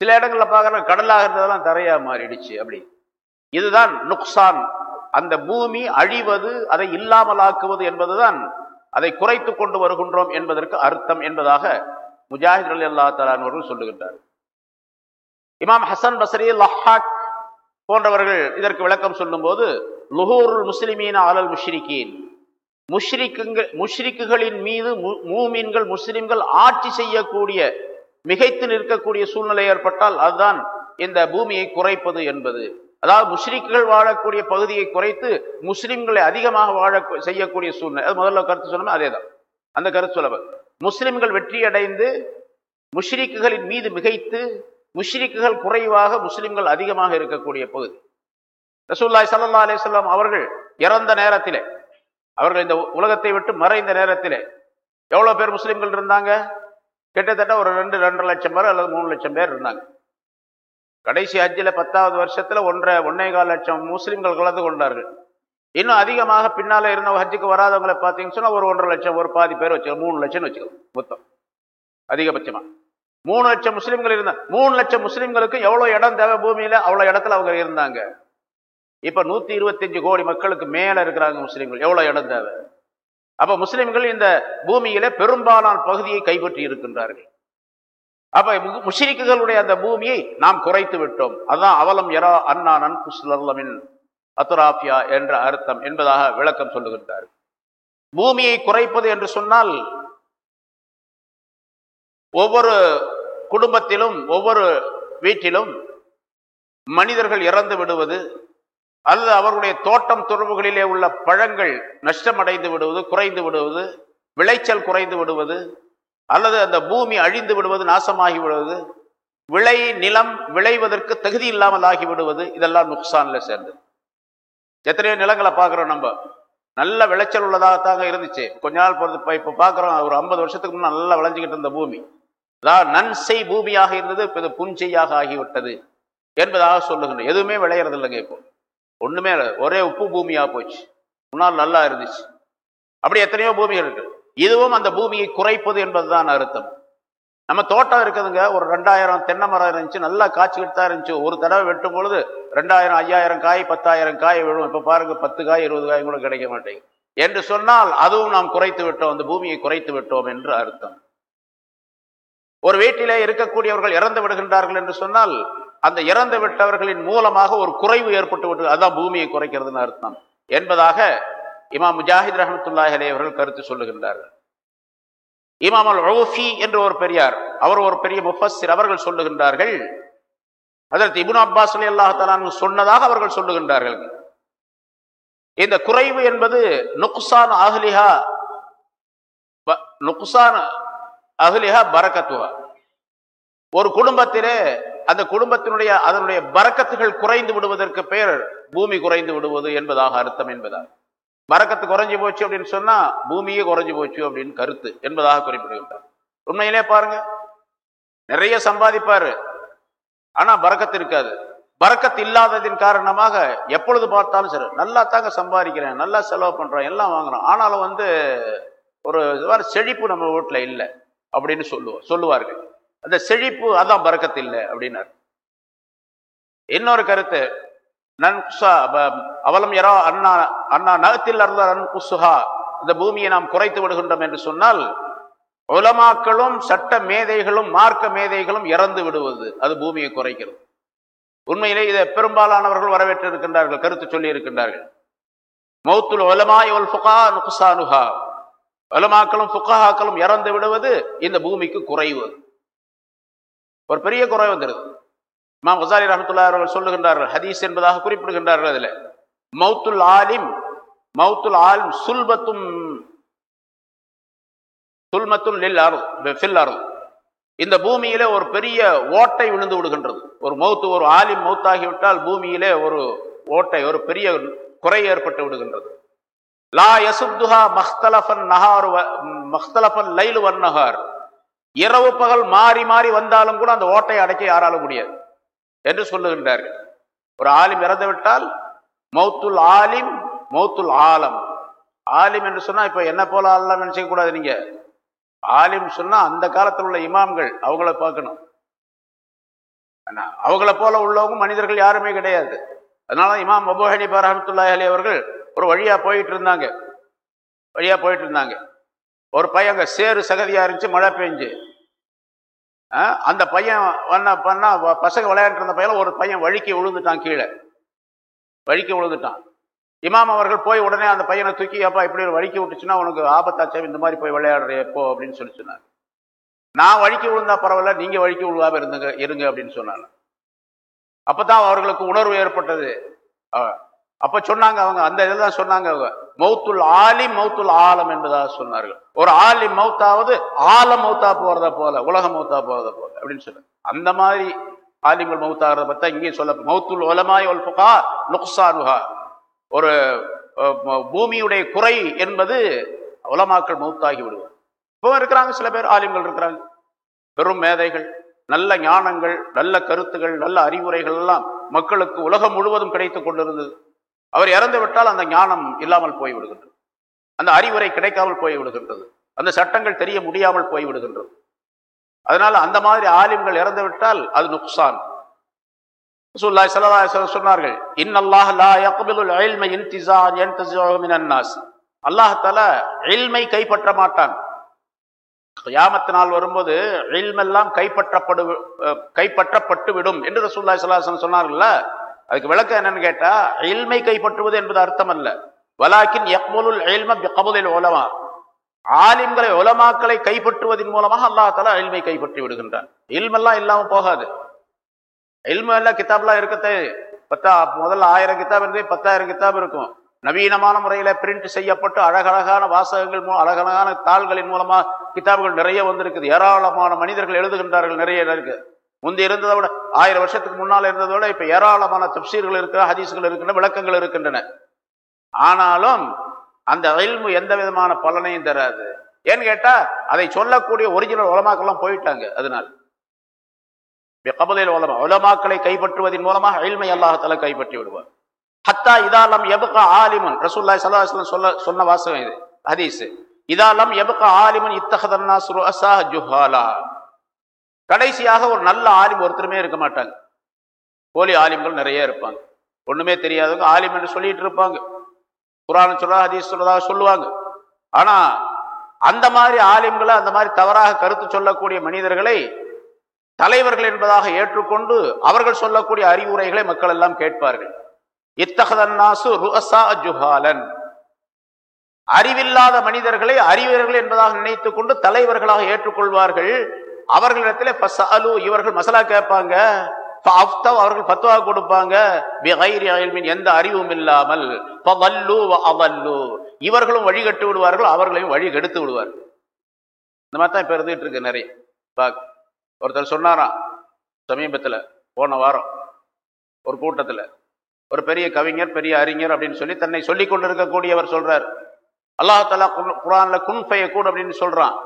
சில இடங்களில் பார்க்குற கடலாக இருந்ததெல்லாம் தரையாக மாறிடுச்சு அப்படி. இதுதான் நுக்சான். அந்த பூமி அழிவது அதை இல்லாமலாக்குவது என்பதுதான் அதை குறைத்து கொண்டு வருகின்றோம் என்பதற்கு அர்த்தம் என்பதாக முஜாஹித் அலி அல்லா தலான் அவர்கள் சொல்லுகின்றார். இமாம் ஹசன் பசரி லஹாக் போன்றவர்கள் இதற்கு விளக்கம் சொல்லும்போது லுஹூருல் முஸ்லிமீன் ஆலல் முஷ்ரிகீன். முஷ்ரிக்குங்கள் முஷ்ரிக்குகளின் மீது மூமீன்கள் முஸ்லிம்கள் ஆட்சி செய்யக்கூடிய மிகைத்து நிற்கக்கூடிய சூழ்நிலை ஏற்பட்டால் அதுதான் இந்த பூமியை குறைப்பது என்பது. அதாவது முஸ்லிம்கள் வாழக்கூடிய பகுதியை குறைத்து முஸ்லிம்களை அதிகமாக வாழ செய்யக்கூடிய சூழ்நிலை. அது முதல்ல கருத்து சொன்னோம் அதே தான் அந்த கருத்து சொல்லவர் முஸ்லிம்கள் வெற்றியடைந்து முஷ்ரிக்குகளின் மீது மிகைத்து முஷ்ரிக்குகள் குறைவாக முஸ்லிம்கள் அதிகமாக இருக்கக்கூடிய பகுதி. ரசூல்லாய் சல்லா அலிஸ்லாம் அவர்கள் இறந்த நேரத்திலே அவர்கள் இந்த உலகத்தை விட்டு மறைந்த நேரத்திலே எவ்வளோ பேர் முஸ்லீம்கள் இருந்தாங்க? கிட்டத்தட்ட ஒரு ரெண்டு ரெண்டரை லட்சம் பேர் அல்லது மூணு லட்சம் பேர் இருந்தாங்க. கடைசி ஹஜ்ஜில் பத்தாவது வருஷத்தில் ஒன்றரை ஒன்னே கால் லட்சம் முஸ்லீம்கள் கலந்து கொண்டார்கள். இன்னும் அதிகமாக பின்னால் இருந்த ஹஜ்ஜுக்கு வராதவங்களை பார்த்தீங்கன்னு சொன்னால் ஒரு ஒன்றரை லட்சம் ஒரு பாதி பேர் வச்சுக்கோ மூணு லட்சம் வச்சுக்கோ மொத்தம். அதிகபட்சமாக மூணு லட்சம் முஸ்லிம்கள் இருந்தாங்க மூணு லட்சம் முஸ்லிம்களுக்கு எவ்வளவு இடம் தேவை பூமியில? அவ்வளவு இடத்துல அவங்க இருந்தாங்க. இப்ப நூத்தி இருபத்தஞ்சு கோடி மக்களுக்கு மேல இருக்கிறாங்க முஸ்லிம்கள். எவ்வளவு இடம் தேவை? அப்ப முஸ்லிம்கள் இந்த பூமியில பெரும்பாலான பகுதியை கைப்பற்றி இருக்கின்றார்கள். அப்ப முஷிரிக்குகளுடைய அந்த பூமியை நாம் குறைத்து விட்டோம். அதுதான் அவலம் எரா அண்ணா நன்குஸ்லமின் அத்துராபியா என்ற அர்த்தம் என்பதாக விளக்கம் சொல்லுகின்றார் பூமியை குறைப்பது என்று சொன்னால் ஒவ்வொரு குடும்பத்திலும் ஒவ்வொரு வீட்டிலும் மனிதர்கள் இறந்து விடுவது அல்லது அவர்களுடைய தோட்டம் துறவுகளிலே உள்ள பழங்கள் நஷ்டமடைந்து விடுவது குறைந்து விடுவது விளைச்சல் குறைந்து விடுவது அல்லது அந்த பூமி அழிந்து விடுவது நாசமாகி விடுவது விளை நிலம் விளைவதற்கு தகுதி இல்லாமல் ஆகி விடுவது இதெல்லாம் நுக்சானில் சேர்ந்தது எத்தனையோ நிலங்களை பார்க்குறோம் நம்ம. நல்ல விளைச்சல் உள்ளதாகத்தாங்க இருந்துச்சு. கொஞ்ச நாள் பொறுத்து இப்போ பார்க்குறோம் ஒரு ஐம்பது வருஷத்துக்கு முன்னே நல்லா விளைஞ்சிக்கிட்டு இருந்த பூமி. அதாவது நன்செய் பூமியாக இருந்தது இப்போ இது புஞ்செய்யாக ஆகிவிட்டது என்பதாக சொல்லுகின்றோம் எதுவுமே விளையிறது இல்லைங்க இப்போ ஒன்றுமே ஒரே உப்பு பூமியாக போச்சு. முன்னால் நல்லா இருந்துச்சு. அப்படி எத்தனையோ பூமிகள் இருக்கு. இதுவும் அந்த பூமியை குறைப்பது என்பதுதான் அர்த்தம். நம்ம தோட்டம் இருக்குதுங்க ஒரு ரெண்டாயிரம் தென்னை மரம் இருந்துச்சு நல்லா காய்ச்சிக்கிட்டு தான் இருந்துச்சு. ஒரு தடவை வெட்டும் பொழுது ரெண்டாயிரம் ஐயாயிரம் காய் பத்தாயிரம் காய் விழும். இப்போ பாருங்க பத்து காய் இருபது காய் கூட கிடைக்க மாட்டேங்குது. என்று சொன்னால் அதுவும் நாம் குறைத்து விட்டோம் அந்த பூமியை குறைத்து விட்டோம் என்று அர்த்தம். ஒரு வீட்டிலே இருக்கக்கூடியவர்கள் இறந்து விடுகின்றார்கள் என்று சொன்னால் அந்த இறந்து விட்டவர்களின் மூலமாக ஒரு குறைவு ஏற்பட்டு விட்டு அதுதான் பூமியை குறைக்கிறதுன்னு அர்த்தம். என்பதாக இமாம் முஜாஹித் ரஹமத்துல்லாஹலே அவர்கள் கருத்து சொல்லுகின்றார்கள். இமாம் அல் ரவுஃபி என்று ஒரு பெரியார் அவர் ஒரு பெரிய முஃபஸ்ஸிர் அவர்கள் சொல்லுகின்றார்கள் அதற்கு இபுன் அப்பாஸ் அலி அல்லாஹாலு சொன்னதாக அவர்கள் சொல்லுகின்றார்கள். இந்த குறைவு என்பது நுக்சான் ஆஹ்லிஹா நுக்சான் அகலிஹா பரக்கத்துவா? ஒரு குடும்பத்திலே அந்த குடும்பத்தினுடைய அதனுடைய பறக்கத்துகள் குறைந்து விடுவதற்கு பெயர் பூமி குறைந்து விடுவது என்பதாக அர்த்தம் என்பதா பறக்கத்து குறைஞ்சு போச்சு அப்படின்னு சொன்னா பூமியே குறைஞ்சு போச்சு அப்படின்னு கருத்து என்பதாக குறிப்பிடுகின்றார். உண்மையிலே பாருங்க. நிறைய சம்பாதிப்பாரு. ஆனா பறக்கத்து இருக்காது. பறக்கத்து இல்லாததின் காரணமாக எப்பொழுது பார்த்தாலும் சரி நல்லா தாங்க சம்பாதிக்கிறேன் நல்லா செலவு பண்றேன் எல்லாம் வாங்குறோம் ஆனாலும் வந்து ஒரு செழிப்பு நம்ம வீட்டுல இல்லை. அப்படின்னு சொல்லுவோம் சொல்லுவார்கள். அந்த செழிப்பு அதான் பறக்கத்து இல்லை அப்படின்னார். இன்னொரு கருத்து நன்குசா அவலம் யாரோ அண்ணா அண்ணா நகத்தில் குசுஹா இந்த பூமியை நாம் குறைத்து விடுகின்றோம் என்று சொன்னால் உலமாக்களும் சட்ட மேதைகளும் மார்க்க மேதைகளும் இறந்து விடுவது அது பூமியை குறைக்கிறது. உண்மையிலே இதை பெரும்பாலானவர்கள் வரவேற்று இருக்கின்றார்கள் கருத்து சொல்லி இருக்கின்றார்கள் மௌத்துல் உலமாய் ஃபுகா நுகுசானுஹா. வலமாக்களும் ஃபுகாக்களும் இறந்து விடுவது இந்த பூமிக்கு குறைவு. ஒரு பெரிய குறை வந்துடுது மா ஹசாரி ரஹமத்துல்லா அவர்கள் சொல்லுகின்றார்கள் ஹதீஸ் என்பதாக குறிப்பிடுகின்றார்கள் அதில். மௌத்துல் ஆலிம் மௌத்துல் ஆலிம் சுல்பத்தும் சுல்மத்தும் லில் அருள் ஃபில் அருள் இந்த பூமியிலே ஒரு பெரிய ஓட்டை விழுந்து விடுகின்றது. ஒரு மௌத்து ஒரு ஆலிம் மௌத்தாகிவிட்டால் பூமியிலே ஒரு ஓட்டை ஒரு பெரிய குறை ஏற்பட்டு விடுகின்றது. லா யசுப்துஹா மஹ்தலஃபன் நஹார் மஹ்தலஃபன் லைலு வன்னஹார் இரவு பகல் மாறி மாறி வந்தாலும் கூட அந்த ஓட்டையை அடைக்க யாராலும் முடியாது என்று சொல்லுகின்றார்கள் ஒரு ஆலிம் இறந்து விட்டால் மௌத்துல் ஆலிம் மௌத்துல் ஆலம். ஆலிம் என்று சொன்னால் இப்போ என்ன போல ஆலாம் நினைச்ச கூடாது நீங்க. ஆலிம் சொன்னால் அந்த காலத்தில் உள்ள இமாம்கள் அவங்கள பார்க்கணும். அவங்கள போல உள்ளவங்க மனிதர்கள் யாருமே கிடையாது. அதனால இமாம் அபு ஹனிபா ரஹமத்துல்லாஹ் அலி அவர்கள் ஒரு வழியாக போயிட்டு இருந்தாங்க. வழியாக போயிட்டு இருந்தாங்க. ஒரு பையன் அங்கே சேரு சகதியாக இருந்துச்சு மழை பெஞ்சு. அந்த பையன் வண்ண பண்ணா பசங்க விளையாண்டு இருந்த பையன் ஒரு பையன் வழுக்கி விழுந்துட்டான் கீழே. வழுக்கி விழுந்துட்டான் இமாம் அவர்கள் போய் உடனே அந்த பையனை தூக்கி அப்பா இப்படி ஒரு விட்டுச்சுன்னா உனக்கு ஆபத்தாச்சே இந்த மாதிரி போய் விளையாடுற எப்போ அப்படின்னு சொல்லி சொன்னாங்க. நான் வழிக்கு விழுந்தா பரவாயில்ல நீங்கள் வழிக்கு விழுவாம இருந்துங்க இருங்க அப்படின்னு சொன்னாங்க. அப்போ தான் அவர்களுக்கு உணர்வு ஏற்பட்டது. அப்ப சொன்னாங்க அவங்க அந்த இதில் தான் சொன்னாங்க அவங்க. மௌத்துல் ஆலிம் மௌத்துல் ஆலம் என்பதாக சொன்னார்கள். ஒரு ஆலிம் மௌத்தாவது ஆலம் மௌத்தா போறத போல உலக மௌத்தா போறத போல அப்படின்னு சொன்னாங்க அந்த மாதிரி ஆலிமுல் மௌத்தாகிறத பார்த்தா இங்கேயும் சொல்ல மௌத்துல் ஒலமாய் ஒல்புகா நுக்சானுகா ஒரு பூமியுடைய குறை என்பது உலமாக்கள் மௌத்தாகி விடுவோம் இப்போ இருக்கிறாங்க சில பேர் ஆலிம்கள் இருக்கிறாங்க. பெரும் மேதைகள் நல்ல ஞானங்கள் நல்ல கருத்துகள் நல்ல அறிவுரைகள் எல்லாம் மக்களுக்கு உலகம் முழுவதும் கிடைத்து கொண்டிருந்தது. அவர் இறந்து விட்டால் அந்த ஞானம் இல்லாமல் போய்விடுகின்றது. அந்த அறிவுரை கிடைக்காமல் போய்விடுகின்றது. அந்த சட்டங்கள் தெரிய முடியாமல் போய்விடுகின்றது. அதனால அந்த மாதிரி ஆலிம்கள் இறந்து விட்டால் அது நுக்சான். ரசூலுல்லாஹி ஸல்லல்லாஹு சொன்னார்கள் இன்னல்லாஹ் லா யக்பிலுல் இல்ம இன்திஸான் யன்தஸிஉ மினன் நாஸ். அல்லாஹ் தஆலா இல்மை கைப்பற்ற மாட்டான். கியாமத் நாள் வரும்போது இல்மெல்லாம் கைப்பற்றப்படு கைப்பற்றப்பட்டு விடும் என்று ரசூல்லாய் ஸல்லல்லாஹு சொன்னார்கள்ல அதுக்கு விளக்கம் என்னன்னு கேட்டா இல்மை கைப்பற்றுவது என்பது அர்த்தம் அல்ல வலாக்கின் யக்முலுல் இல்ம பிகபுலில் ஓலமா ஆலிம்களை உலமாக்களை கைப்பற்றுவதன் மூலமாக அல்லாஹ் தலா எல்மை கைப்பற்றி விடுகின்றான். இல்மெல்லாம் இல்லாம போகாது. எல்மு எல்லாம் கித்தாப்லாம் இருக்கத்தே பத்தா முதல்ல ஆயிரம் கித்தாப் இருந்தே பத்தாயிரம் கித்தாப் இருக்கும். நவீனமான முறையில பிரிண்ட் செய்யப்பட்டு அழகழகான வாசகங்கள் மூலம் அழகழகான தாள்களின் மூலமா கிதாபுகள் நிறைய வந்திருக்குது. ஏராளமான மனிதர்கள் எழுதுகின்றார்கள் நிறைய இருக்கு. முந்தி இருந்ததை விட ஆயிரம் வருஷத்துக்கு முன்னால் இருந்ததை விட இப்ப ஏராளமான தப்சீர்கள் இருக்கிற ஹதீஸ்கள் இருக்கின்றன விளக்கங்கள் இருக்கின்றன. ஆனாலும் அந்த இல்மு எந்த விதமான பலனையும் தராது. ஏன்னு கேட்டா அதை சொல்லக்கூடிய ஒரிஜினல் உலமாக்கெல்லாம் போயிட்டாங்க அதனால். கபலில் உலமா உலமாக்களை கைப்பற்றுவதன் மூலமாக இல்மை அல்லாஹால கைப்பற்றி விடுவார். ஹத்தா இதாலம் எபுகா ஆலிமன் ரசூல்லாய் சல்லா சொல்ல சொன்ன வாசகம் இது ஹதீஸ். இதாலம் எபுகா ஆலிமன் இத்தகதன்னா ஜுஹாலா. கடைசியாக ஒரு நல்ல ஆலிம் ஒருத்தருமே இருக்க மாட்டாங்க. போலி ஆலிம்கள் நிறைய இருப்பாங்க. ஒன்றுமே தெரியாதவங்க ஆலிம் என்று சொல்லிட்டு இருப்பாங்க. குரான் சொல்றா ஹதீஸ் சொல்றதாக சொல்லுவாங்க. ஆனால் அந்த மாதிரி ஆலிம்களை அந்த மாதிரி தவறாக கருத்து சொல்லக்கூடிய மனிதர்களை தலைவர்கள் என்பதாக ஏற்றுக்கொண்டு அவர்கள் சொல்லக்கூடிய அறிவுரைகளை மக்கள் எல்லாம் கேட்பார்கள். இத்தகதன்னாசு ருஹசா ஜுஹாலன். அறிவில்லாத மனிதர்களை அறிவியர்கள் என்பதாக நினைத்துக் கொண்டு தலைவர்களாக ஏற்றுக்கொள்வார்கள். அவர்களிடத்துல ஃபஸ்அலு இவர்கள் மசாலா கேட்பாங்க. அவர்கள் பத்துவா கொடுப்பாங்க. எந்த அறிவும் இல்லாமல். இவர்களும் வழி கட்டு விடுவார்கள் அவர்களையும் வழி கெடுத்து விடுவார்கள். இந்த மாதிரி தான் இப்ப இருந்துகிட்டு இருக்கு நிறைய. பாக் ஒருத்தர் சொன்னாராம் சமீபத்தில் போன வாரம் ஒரு கூட்டத்தில். ஒரு பெரிய கவிஞர் பெரிய அறிஞர் அப்படின்னு சொல்லி தன்னை சொல்லிக் கொண்டிருக்கக்கூடியவர் சொல்றார். அல்லாஹ் தலா குரான்ல குன் கூடு அப்படின்னு சொல்றான்.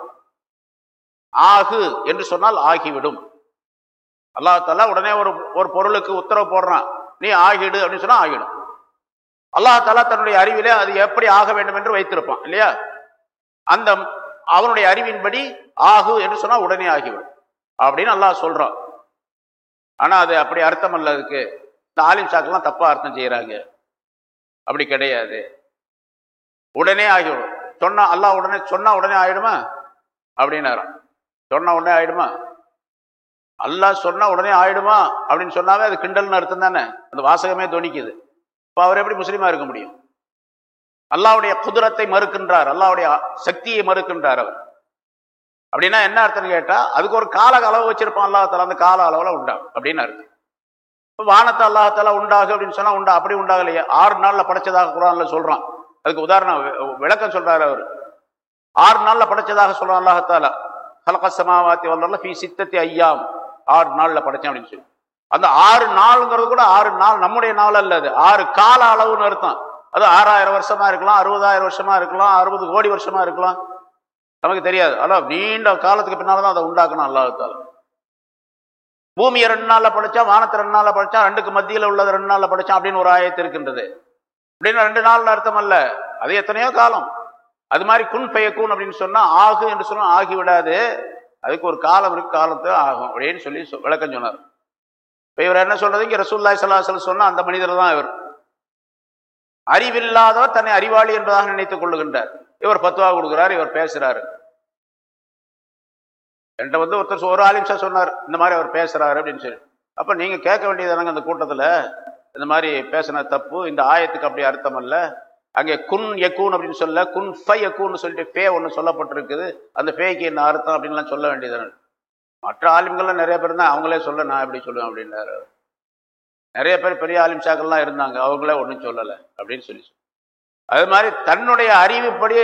ஆகு என்று சொன்னால் ஆகிவிடும். அல்லாஹ் தலா உடனே ஒரு ஒரு பொருளுக்கு உத்தரவு போடுறான். நீ ஆகிடு அப்படின்னு சொன்னால் ஆகிடும். அல்லாஹ் தலா தன்னுடைய அறிவிலே அது எப்படி ஆக வேண்டும் என்று வைத்திருப்பான் இல்லையா? அந்த அவனுடைய அறிவின்படி ஆகு என்று சொன்னால் உடனே ஆகிவிடும் அப்படின்னு அல்லாஹ் சொல்கிறான் ஆனால் அது அப்படி அர்த்தம் அல்ல அதுக்கு. இந்த ஆலிம் சாக்கெல்லாம் தப்பாக அர்த்தம் செய்கிறாங்க அப்படி கிடையாது. உடனே ஆகிவிடும். சொன்னா அல்லாஹ் உடனே சொன்னா உடனே ஆகிடுமா? அப்படின்னாராம். சொன்ன உடனே ஆயிடுமா? அல்லாஹ் சொன்னா உடனே ஆயிடுமா? அப்படின்னு சொன்னாவே அது கிண்டல்னு அர்த்தம் தானே? அந்த வாசகமே துணிக்குது இப்போ அவர் எப்படி முஸ்லீமா இருக்க முடியும்? அல்லாவுடைய குதிரத்தை மறுக்கின்றார். அல்லாவுடைய சக்தியை மறுக்கின்றார் அவர். அப்படின்னா என்ன அர்த்தம்னு கேட்டால் அதுக்கு ஒரு கால அளவு வச்சிருப்பான் அல்லாஹால அந்த கால அளவில் உண்டாகும் அப்படின்னு அர்த்தம். இப்போ வானத்தை அல்லாஹால உண்டாகு அப்படின்னு சொன்னால் உண்டா? அப்படி உண்டாகலையே. ஆறு நாளில் படைச்சதாக குரான்ல சொல்கிறான் அதுக்கு உதாரணம் விளக்கம் சொல்றாரு அவர். ஆறு நாளில் படைச்சதாக சொல்கிறான் அல்லாஹால ஹலக சமாவாத்தி வல்ல ஃபி சித்தத்தி ஐயாம் ஆறு நாளில் படைச்சேன் அப்படின்னு சொல்லி. அந்த ஆறு நாளுங்கிறது கூட ஆறு நாள் நம்முடைய நாள் அல்ல அது. ஆறு கால அளவுன்னு அர்த்தம். அது ஆறாயிரம் வருஷமா இருக்கலாம் அறுபதாயிரம் வருஷமா இருக்கலாம் அறுபது கோடி வருஷமா இருக்கலாம். நமக்கு தெரியாது. ஆனால் நீண்ட காலத்துக்கு பின்னால் தான் அதை உண்டாக்கணும் அல்லாஹால பூமியை ரெண்டு நாளில் படைச்சா வானத்தை ரெண்டு நாளில் படைச்சா ரெண்டுக்கு மத்தியில் உள்ளது ரெண்டு நாளில் படித்தான் அப்படின்னு ஒரு ஆயத்து இருக்கின்றது. அப்படின்னு ரெண்டு நாளில் அர்த்தம் அல்ல. அது எத்தனையோ காலம். அது மாதிரி குன் பெயக்கும் அப்படின்னு சொன்னால் ஆகு என்று சொன்னால் ஆகி விடாது. அதுக்கு ஒரு காலம் இருக்கு காலத்தில் ஆகும் அப்படின்னு சொல்லி சொ- விளக்கம் சொன்னார். இப்போ இவர் என்ன சொல்றது? இங்கே ரசூல்லாய் சல்லாஹ் சொன்னால் அந்த மனிதர் தான் இவர். அறிவில்லாதவர் தன்னை அறிவாளி என்பதாக நினைத்துக் கொள்ளுகின்றார். இவர் பத்துவா கொடுக்குறாரு இவர் பேசுறாரு. என்கிட்ட வந்து ஒருத்தர் ஒரு ஆலிம்சா சொன்னார் இந்த மாதிரி அவர் பேசுறாரு அப்படின்னு சொல்லி. அப்போ நீங்கள் கேட்க வேண்டியதானங்க அந்த கூட்டத்தில்? இந்த மாதிரி பேசின தப்பு இந்த ஆயத்துக்கு அப்படி அர்த்தம் அல்ல. அங்கே குன் யக்கூன் அப்படின்னு சொல்ல குன் ஃபை யக்கூன்னு சொல்லிட்டு ஃபே ஒன்று சொல்லப்பட்டிருக்குது. அந்த ஃபேக்கு என்ன அர்த்தம் அப்படின்லாம் சொல்ல வேண்டியதுன்னு மற்ற ஆலிம்கள்லாம் நிறைய பேர் தான் அவங்களே சொல்ல நான் எப்படி சொல்லுவேன் அப்படின்னாரு. நிறைய பேர் பெரிய ஆலிம் சாக்கள்லாம் இருந்தாங்க அவங்களே ஒன்றும் சொல்லலை அப்படின்னு சொல்லி அது மாதிரி தன்னுடைய அறிவுப்படி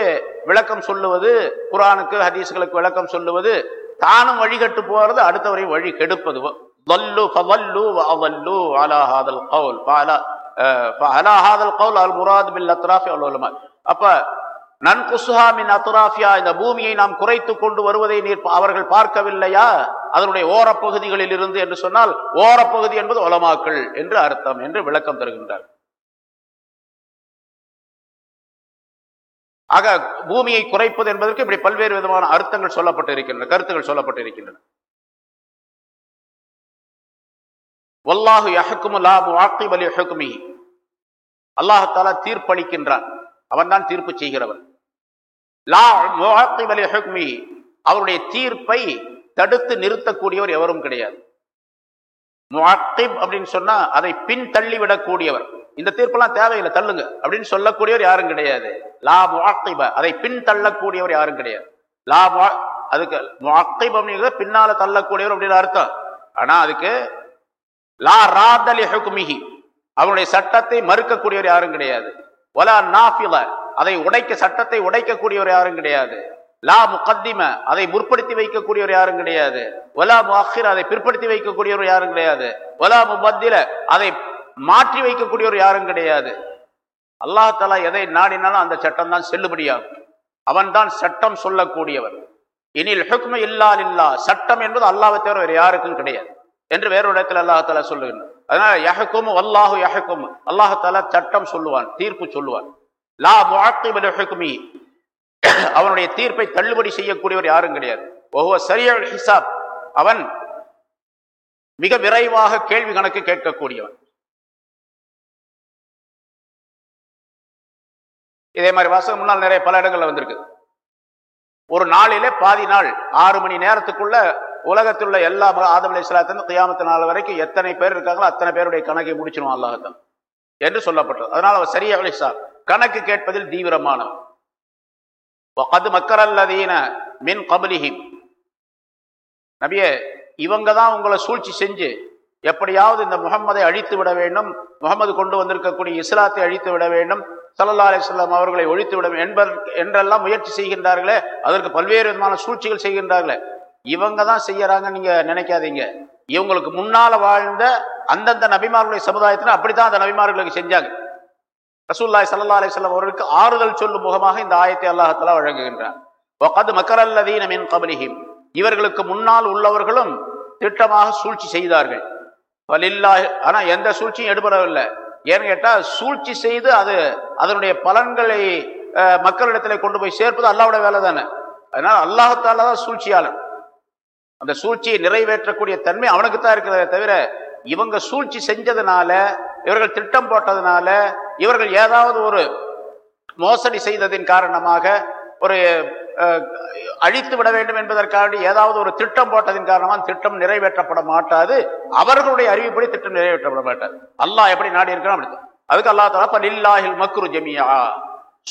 விளக்கம் சொல்லுவது குரானுக்கு ஹதீஸ்களுக்கு விளக்கம் சொல்லுவது தானும் வழிகட்டு போகிறது அடுத்தவரை வழி கெடுப்பது. வல்லு ஃபவல்லு அவல்லு ஆலாஹாதல் அவல் பாலா அலாஹாதல் கவுல் அல் முராத் பில் அத்ராஃபி அல் உலமா அப்போ நன்குசுஹாமின் அத்ராஃபியா இந்த பூமியை நாம் குறைத்து கொண்டு வருவதை நீர் அவர்கள் பார்க்கவில்லையா? அதனுடைய ஓரப்பகுதிகளில் இருந்து என்று சொன்னால் ஓரப்பகுதி என்பது ஒலமாக்கள் என்று அர்த்தம் என்று விளக்கம் தருகின்றார். ஆக பூமியை குறைப்பது என்பதற்கு இப்படி பல்வேறு விதமான அர்த்தங்கள் சொல்லப்பட்டு இருக்கின்றன கருத்துகள் சொல்லப்பட்டு இருக்கின்றன வல்லாஹு யஹக்கும் லாபு வாக்கி வலி ஹுக்மிஹி. அல்லாஹ் தீர்ப்பளிக்கின்றான். அவன் தான் தீர்ப்பு செய்கிறவன். லா முஆக்கிப லி அவருடைய தீர்ப்பை தடுத்து நிறுத்தக்கூடியவர் எவரும் கிடையாது. முஆக்கிப் அப்படின்னு சொன்னா அதை பின் தள்ளி விடக்கூடியவர் இந்த தீர்ப்பெல்லாம் தேவையில்லை தள்ளுங்க. அப்படின்னு சொல்லக்கூடியவர் யாரும் கிடையாது. லா முஆக்கிப அதை பின் தள்ளக்கூடியவர் யாரும் கிடையாது. லா அதுக்கு முஆக்கிப் அப்படிங்கிறது பின்னால தள்ளக்கூடியவர் அப்படின்னு அர்த்தம். ஆனா அதுக்கு லா ராதலி ஹுக்மிஹி. அவனுடைய சட்டத்தை மறுக்கக்கூடியவர் யாரும் கிடையாது. ஒலா நாஃபில அதை உடைக்க சட்டத்தை உடைக்கக்கூடியவர் யாரும் கிடையாது. லா முகத்திம அதை முற்படுத்தி வைக்கக்கூடியவர் யாரும் கிடையாது. ஒலா முஹிர் அதை பிற்படுத்தி வைக்கக்கூடியவர் யாரும் கிடையாது. ஒலா முபத்தில அதை மாற்றி வைக்கக்கூடியவர் யாரும் கிடையாது. அல்லாஹ் தலா எதை நாடினாலும் அந்த சட்டம் தான் செல்லுபடியாகும். அவன்தான் சட்டம் சொல்லக்கூடியவர் இனில் ஹுக்ம இல்லா இல்லா சட்டம் என்பது அல்லாவை தவிர வேறு யாருக்கும் கிடையாது. என்று வேறு இடத்துல அல்லாஹால சொல்லுகிறார் அதனால யஹக்கும் அல்லாஹு யஹக்கும் அல்லாஹால சட்டம் சொல்லுவான் தீர்ப்பு சொல்லுவான். லா முஅக்கிப அவனுடைய தீர்ப்பை தள்ளுபடி செய்யக்கூடியவர் யாரும் கிடையாது. ஒவ்வொரு சரியான ஹிசாப். அவன் மிக விரைவாக கேள்வி கணக்கு கேட்கக்கூடியவன். இதே மாதிரி வாசகம் முன்னால் நிறைய பல இடங்கள்ல வந்திருக்கு. ஒரு நாளிலே பாதி நாள் ஆறு மணி நேரத்துக்குள்ள உலகத்தில் உள்ள எல்லா ம- ஆதம் அலி இஸ்லாத்திலிருந்து கியாமத்து நாள் வரைக்கும் எத்தனை பேர் இருக்காங்களோ அத்தனை பேருடைய கணக்கை முடிச்சிடும் அல்லாஹத்தான் என்று சொல்லப்பட்டது. அதனால் அவர் சரியா சார் கணக்கு கேட்பதில் தீவிரமானவர் அது மக்கரல்லதீன மின் கபலிஹிம். நபிய இவங்க தான் உங்களை சூழ்ச்சி செஞ்சு எப்படியாவது இந்த முகம்மதை அழித்து விட வேண்டும் முகமது கொண்டு வந்திருக்கக்கூடிய இஸ்லாத்தை அழித்து விட வேண்டும் சல்லா அலிஸ்லாம் அவர்களை ஒழித்து விட வேண்டும் என்பர் என்றெல்லாம் முயற்சி செய்கின்றார்களே அதற்கு பல்வேறு விதமான சூழ்ச்சிகள் செய்கின்றார்களே. இவங்க தான் செய்யறாங்க நீங்க நினைக்காதீங்க. இவங்களுக்கு முன்னால வாழ்ந்த அந்தந்த நபிமார்களுடைய சமுதாயத்தினர் அப்படித்தான் அந்த நபிமார்களுக்கு செஞ்சாங்க. ரசூல்லாய் சல்லா அலைஹி அவர்களுக்கு ஆறுதல் சொல்லும் முகமாக இந்த ஆயத்தை அல்லாஹத்தலா வழங்குகின்றார் வகத் மக்கரல்லதீன மின் கபலிஹிம். இவர்களுக்கு முன்னால் உள்ளவர்களும் திட்டமாக சூழ்ச்சி செய்தார்கள். பலில்லா ஆனா எந்த சூழ்ச்சியும் எடுபடவில்லை. ஏன்னு கேட்டால் சூழ்ச்சி செய்து அது அதனுடைய பலன்களை மக்களிடத்தில் கொண்டு போய் சேர்ப்பது அல்லாவோட வேலை தானே அதனால அல்லாஹத்தால தான் சூழ்ச்சியாளன். அந்த சூழ்ச்சியை நிறைவேற்றக்கூடிய தன்மை அவனுக்கு தான் இருக்கிறதே தவிர இவங்க சூழ்ச்சி செஞ்சதுனால இவர்கள் திட்டம் போட்டதுனால இவர்கள் ஏதாவது ஒரு மோசடி செய்ததின் காரணமாக ஒரு அழித்து விட வேண்டும் என்பதற்காக ஏதாவது ஒரு திட்டம் போட்டதின் காரணமாக திட்டம் நிறைவேற்றப்பட மாட்டாது. அவர்களுடைய அறிவிப்படி திட்டம் நிறைவேற்றப்பட மாட்டாது. அல்லாஹ் எப்படி நாடி இருக்கிறோம் அப்படி அதுக்கு அல்லாஹ் தலா பலில்லாஹில் மக்ரு ஜமியா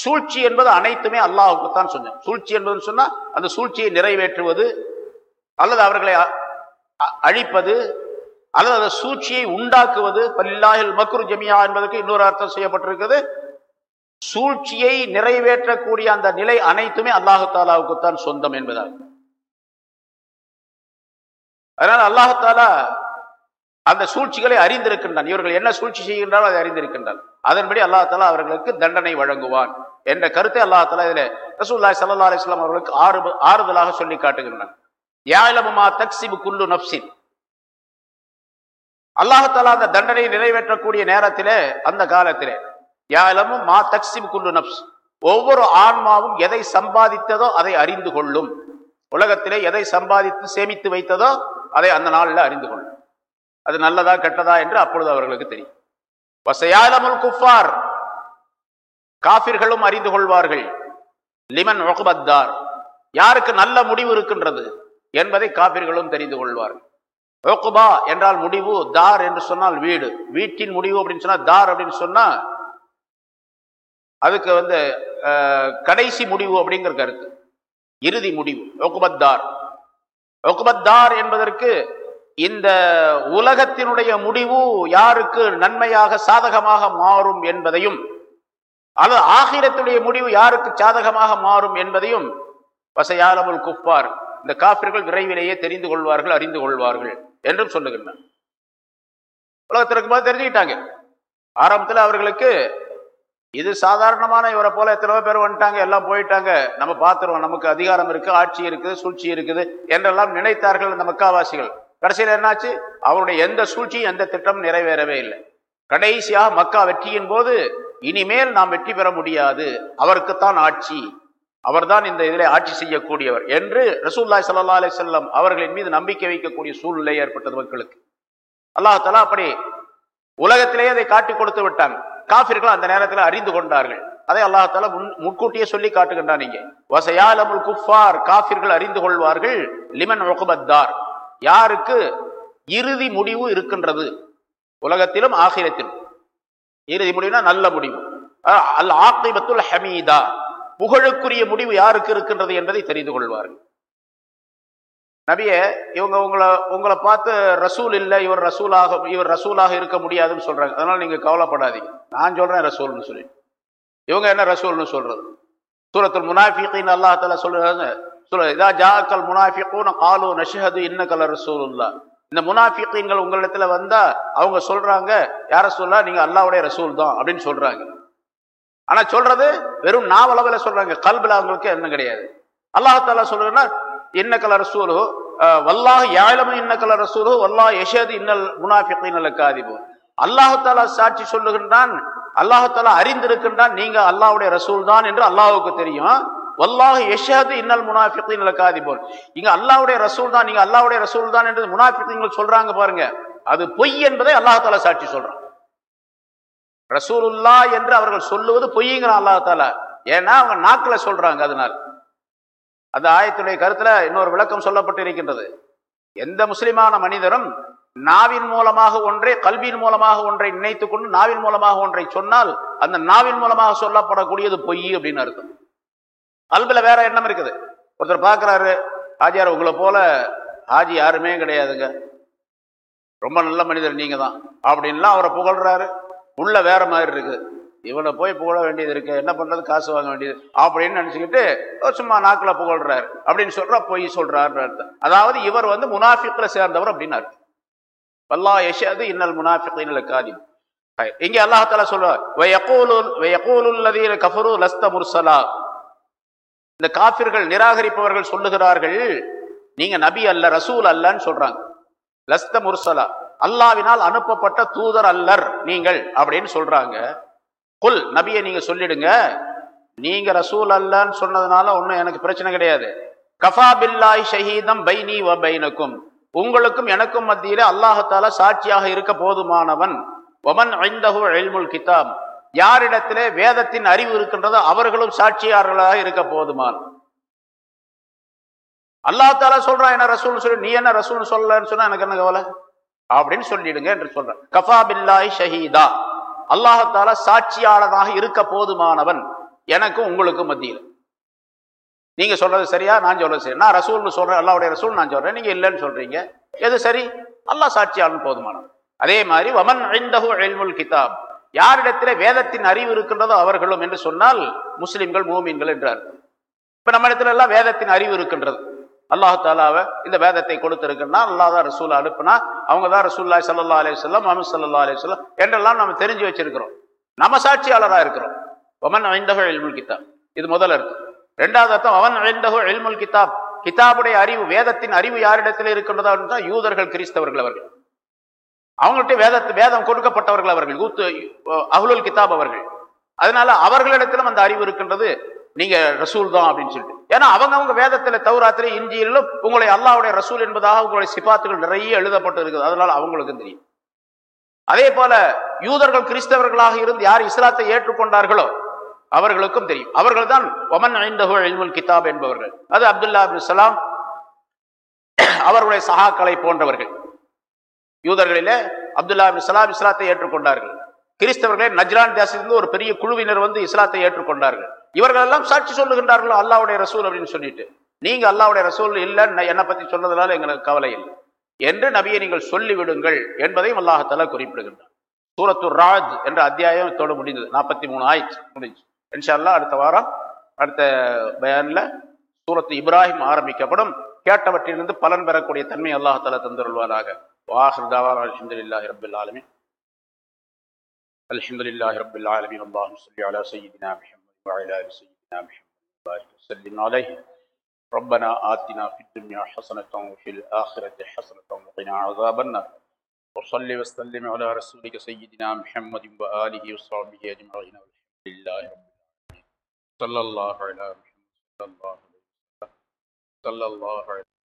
சூழ்ச்சி என்பது அனைத்துமே அல்லாஹுக்கு தான் சொன்னேன் சூழ்ச்சி என்பதுன்னு சொன்னா அந்த சூழ்ச்சியை நிறைவேற்றுவது அல்லது அவர்களை அ- அழிப்பது அல்லது அந்த சூழ்ச்சியை உண்டாக்குவது பல்லாஹில் மக்ரு ஜமியா என்பதற்கு இன்னொரு அர்த்தம் செய்யப்பட்டிருக்கிறது. சூழ்ச்சியை நிறைவேற்றக்கூடிய அந்த நிலை அனைத்துமே அல்லாஹாலாவுக்குத்தான் சொந்தம் என்பதால். அதனால் அல்லாஹாலா அந்த சூழ்ச்சிகளை அறிந்திருக்கின்றான். இவர்கள் என்ன சூழ்ச்சி செய்கின்றாலும் அதை அறிந்திருக்கின்றான். அதன்படி அல்லாஹாலா அவர்களுக்கு தண்டனை வழங்குவான் என்ற கருத்தை அல்லாஹாலா இதில் ரசூல்லாய் சல்லா அலிஸ்லாம் அவர்களுக்கு ஆறு ஆறுதலாக சொல்லி காட்டுகின்றான். யாழமுமா தக்சிபு குல்லு நப்சின். அல்லாஹாலா அந்த தண்டனையை நிறைவேற்றக்கூடிய நேரத்திலே அந்த காலத்திலே யாழமும் மா தக்சிபு குல்லு நப்ஸ் ஒவ்வொரு ஆன்மாவும் எதை சம்பாதித்ததோ அதை அறிந்து கொள்ளும். உலகத்திலே எதை சம்பாதித்து சேமித்து வைத்ததோ அதை அந்த நாளில் அறிந்து கொள்ளும். அது நல்லதா கெட்டதா என்று அப்பொழுது அவர்களுக்கு தெரியும். வசையாலமுல் குஃபார் காபிர்களும் அறிந்து கொள்வார்கள். லிமன் ஒகுபத்தார் யாருக்கு நல்ல முடிவு இருக்கின்றது? என்பதை காபிர்களும் தெரிந்து கொள்வார்கள் ஒகுபா என்றால் முடிவு தார் என்று சொன்னால் வீடு. வீட்டின் முடிவு அப்படின்னு சொன்னால் தார் அப்படின்னு சொன்னால் அதுக்கு வந்து கடைசி முடிவு அப்படிங்கிற கருத்து. இறுதி முடிவு ஒகுபத்தார் ஒகுபத்தார் என்பதற்கு இந்த உலகத்தினுடைய முடிவு யாருக்கு நன்மையாக சாதகமாக மாறும் என்பதையும் அல்லது ஆகிரத்துடைய முடிவு யாருக்கு சாதகமாக மாறும் என்பதையும் வசையாலமுல் குப்பார் இந்த காப்பிர்கள் விரைவிலேயே தெரிந்து கொள்வார்கள் அறிந்து கொள்வார்கள் என்றும் சொல்லுகின்றார் உலகத்திற்கு போது தெரிஞ்சுக்கிட்டாங்க. ஆரம்பத்தில் அவர்களுக்கு இது சாதாரணமான இவரை போல எத்தனையோ பேர் வந்துட்டாங்க எல்லாம் போயிட்டாங்க. நம்ம பார்த்துருவோம் நமக்கு அதிகாரம் இருக்கு ஆட்சி இருக்குது சூழ்ச்சி இருக்குது என்றெல்லாம் நினைத்தார்கள் அந்த மக்காவாசிகள். கடைசியில் என்னாச்சு? அவருடைய எந்த சூழ்ச்சியும் எந்த திட்டமும் நிறைவேறவே இல்லை. கடைசியாக மக்கா வெற்றியின் போது இனிமேல் நாம் வெற்றி பெற முடியாது. அவருக்குத்தான் ஆட்சி. அவர்தான் இந்த இதில் ஆட்சி செய்யக்கூடியவர் என்று ரசூல்லாய் சல்லா அலி செல்லம் அவர்களின் மீது நம்பிக்கை வைக்கக்கூடிய சூழ்நிலை ஏற்பட்டது மக்களுக்கு. அல்லாஹலா அப்படி உலகத்திலேயே அதை காட்டி கொடுத்து விட்டாங்க காஃபிர்கள் அந்த நேரத்தில் அறிந்து கொண்டார்கள். அதை அல்லாஹால முன் முன்கூட்டியே சொல்லி காட்டுகின்றான் நீங்க வசையாலமுல் குஃபார் காஃபிர்கள் அறிந்து கொள்வார்கள். லிமன் ஒகுபத்தார் யாருக்கு? இறுதி முடிவு இருக்கின்றது. உலகத்திலும் ஆகிரத்திலும். இறுதி முடிவுனா நல்ல முடிவு. அல் ஆக்கிபத்துல் ஹமீதா. புகழுக்குரிய முடிவு யாருக்கு இருக்கின்றது என்பதை தெரிந்து கொள்வார்கள். நபிய இவங்க உங்களை உங்களை பார்த்து ரசூல் இல்லை இவர் ரசூலாக இவர் ரசூலாக இருக்க முடியாதுன்னு சொல்றாங்க. அதனால நீங்க கவலைப்படாதீங்க. நான் சொல்றேன் ரசூல்னு சொல்லி. இவங்க என்ன ரசூல்னு சொல்றது? சூரத்தில் முனாஃபிகின் அல்லாஹால சொல்றாங்க சொல்ல இதா ஜாக்கல் முனாஃபிகூன் காலு நஷஹது இன்னக்கல ரசூலுல்லா இந்த முனாஃபிகீன்கள் உங்களிடத்துல வந்தா அவங்க சொல்றாங்க யார சொல்லா நீங்க அல்லாவுடைய ரசூல் தான் அப்படின்னு சொல்றாங்க. ஆனா சொல்றது வெறும் நாவளவில் சொல்றாங்க. கல்பில் அவங்களுக்கு என்ன கிடையாது. அல்லாஹால சொல்றேன்னா என்ன கலர் ரசூலோ வல்லாஹ் யாழமு இன்ன கலர் ரசூலோ வல்லாஹ் யஷது இன்னல் முனாஃபிகின் காதிபு அல்லாஹாலா சாட்சி சொல்லுகின்றான் அல்லாஹாலா அறிந்திருக்கின்றான் நீங்க அல்லாஹ்வுடைய ரசூல் தான் என்று அல்லாஹுக்கு தெரியும். வல்லாஹ் யஷது இன்னல் முனாஃபிகின் காதிபோல் இங்க அல்லாஹுடைய ரசூல் தான் நீங்க அல்லாஹுடைய ரசூல் தான் என்று முனாஃபிகீன்கள் சொல்றாங்க பாருங்க. அது பொய் என்பதை அல்லாஹாலா சாட்சி சொல்றான். ரசூலுல்லா என்று அவர்கள் சொல்லுவது பொய்யுங்கிறான் அல்லாஹால ஏன்னா அவங்க நாக்கில் சொல்றாங்க அதனால். அந்த ஆயத்துடைய கருத்துல இன்னொரு விளக்கம் சொல்லப்பட்டு இருக்கின்றது எந்த முஸ்லிமான மனிதரும் நாவின் மூலமாக ஒன்றை கல்வியின் மூலமாக ஒன்றை நினைத்துக் கொண்டு நாவின் மூலமாக ஒன்றை சொன்னால் அந்த நாவின் மூலமாக சொல்லப்படக்கூடியது பொய் அப்படின்னு அர்த்தம். கல்வில வேற எண்ணம் இருக்குது. ஒருத்தர் பார்க்கிறாரு ஆஜியார் உங்களை போல ஆஜி யாருமே கிடையாதுங்க. ரொம்ப நல்ல மனிதர் நீங்க தான் அப்படின்லாம் அவரை புகழ்றாரு. உள்ள வேற மாதிரி இருக்குது இவனை போய் புகழ வேண்டியது இருக்கு. என்ன பண்றது? காசு வாங்க வேண்டியது. அப்படின்னு நினைச்சுக்கிட்டு சும்மா நாக்கில் புகழ்றாரு. அப்படின்னு சொல்ற பொய் சொல்றாருன்னு அர்த்தம். அதாவது இவர் வந்து முனாஃபிக்ல சேர்ந்தவர் அப்படின்னு அர்த்தம். வல்லா யஷது இன்னல் முனாஃபிக் காதி இங்கே அல்லாஹால சொல்லுவார் கஃபரு லஸ்த முர்சலா. இந்த காபிர்கள் நிராகரிப்பவர்கள் சொல்லுகிறார்கள் நீங்க நபி அல்ல ரசூல் அல்லன்னு சொல்றாங்க. லஸ்த முர்சலா. அல்லாவினால் அனுப்பப்பட்ட தூதர் அல்லர் நீங்கள் அப்படின்னு சொல்றாங்க. குல் நபியை நீங்க சொல்லிடுங்க. நீங்க ரசூல் அல்லன்னு சொன்னதுனால ஒன்றும் எனக்கு பிரச்சனை கிடையாது. கஃபா பில்லாய் ஷஹீதம் பைனி வ பைனுக்கும். உங்களுக்கும் எனக்கும் மத்தியில அல்லாஹால சாட்சியாக இருக்க போதுமானவன். ஒமன் ஐந்தஹு எல்முல் கிதாப். யாரிடத்திலே வேதத்தின் அறிவு இருக்கின்றதோ அவர்களும் சாட்சியாளர்களாக இருக்க போதுமான். அல்லா தாலா சொல்றான் என்ன ரசூல் சொல்லி நீ என்ன ரசூல் சொல்லலன்னு சொன்னா எனக்கு என்ன கவலை? அப்படின்னு சொல்லிடுங்க என்று சொல்றான் கஃபா பில்லாய் ஷஹீதா. அல்லாஹால சாட்சியாளராக இருக்க போதுமானவன் எனக்கும் உங்களுக்கும் மத்தியில். நீங்க சொல்றது சரியா? நான் சொல்றது சரி. நான் ரசூல்னு சொல்றேன். அல்லாவுடைய ரசூல் நான் சொல்றேன். நீங்க இல்லைன்னு சொல்றீங்க. எது சரி? அல்லாஹ் சாட்சியாளன் போதுமானவன். அதே மாதிரி வமன் ஐந்தஹு எல்முல் கிதாப். யாரிடத்திலே வேதத்தின் அறிவு இருக்கின்றதோ அவர்களும் என்று சொன்னால் முஸ்லிம்கள் மூமீன்கள் என்றார் இப்ப நம்ம இடத்துல எல்லாம் வேதத்தின் அறிவு இருக்கின்றது. அல்லாஹாலாவை இந்த வேதத்தை கொடுத்துருக்குன்னா அல்லாஹ் தான் ரசூல் அனுப்புனா அவங்க தான் ரசூல்லா சல்லா அலி சொல்லம் முகமது சல்லா அலி சொல்லம் என்றெல்லாம் நம்ம தெரிஞ்சு வச்சிருக்கிறோம். நம்ம சாட்சியாளராக இருக்கிறோம். ஒமன் ஐந்தகோ எல்முல் கிதாப். இது முதல் இருக்கு ரெண்டாவது அர்த்தம் அவன் ஐந்தகோ எல்முல் கித்தாப் கிதாபுடைய அறிவு வேதத்தின் அறிவு யாரிடத்தில் இருக்கின்றதா தான் யூதர்கள் கிறிஸ்தவர்கள் அவர்கள். அவங்கள்ட்ட வேதத்து வேதம் கொடுக்கப்பட்டவர்கள் அவர்கள் ஊத்து அஹ்லுல் கிதாப் அவர்கள். அதனால அவர்களிடத்திலும் அந்த அறிவு இருக்கின்றது. நீங்க ரசூல் தான் அப்படின்னு சொல்லிட்டு. ஏன்னா அவங்க அவங்க வேதத்துல தௌராத்திரி இஞ்சியிலும் உங்களை அல்லாவுடைய ரசூல் என்பதாக உங்களுடைய சிபாத்துகள் நிறைய எழுதப்பட்டு இருக்குது அதனால அவங்களுக்கும் தெரியும். அதே போல யூதர்கள் கிறிஸ்தவர்களாக இருந்து யார் இஸ்லாத்தை ஏற்றுக்கொண்டார்களோ அவர்களுக்கும் தெரியும். அவர்கள் தான் ஒமன் ஐந்தஹு எல்முல் கிதாப் என்பவர்கள். அது அப்துல்லா அபின் சலாம் அவர்களுடைய சகாக்களை போன்றவர்கள். யூதர்களிலே அப்துல்லா அபின் சலாம் இஸ்லாத்தை ஏற்றுக்கொண்டார்கள். கிறிஸ்தவர்களே நஜ்ரான் தேசத்திலிருந்து ஒரு பெரிய குழுவினர் வந்து இஸ்லாத்தை ஏற்றுக்கொண்டார்கள். இவர்கள் எல்லாம் சாட்சி சொல்லுகின்றார்களோ அல்லாவுடைய ரசூல் அப்படின்னு சொல்லிட்டு. நீங்க அல்லாவுடைய ரசூல் இல்லைன்னு என்னை பத்தி சொன்னதுனால எங்களுக்கு கவலை இல்லை. என்று நபியை நீங்கள் சொல்லிவிடுங்கள் என்பதையும் அல்லாஹத்தால குறிப்பிடுகின்றார் சூரத்து ராஜ் என்ற அத்தியாயம் இதோடு முடிந்தது. நாற்பத்தி மூணு ஆயிடுச்சு முடிஞ்சு. இன்ஷால்லா அடுத்த வாரம் அடுத்த பயன்ல சூரத்து இப்ராஹிம் ஆரம்பிக்கப்படும். கேட்டவற்றிலிருந்து பலன் பெறக்கூடிய தன்மை அல்லாஹால தந்துருள்வாராக வாஹர் தாவார் அலமதுல்லாஹி ரபுல் ஆலமின். அலமதுல்லாஹி ரபுல் ஆலமின். அல்லாஹும் وعلى ال سيدنا محمد وبارك وسلم عليه ربنا آتنا في الدنيا حسنة وفي الآخرة حسنة وقنا عذاب النار. وصل وسلم على رسولك سيدنا محمد وآله وصحبه أجمعين والحمد لله رب العالمين. صلى الله على محمد صلى الله عليه وسلم. صلى الله عليه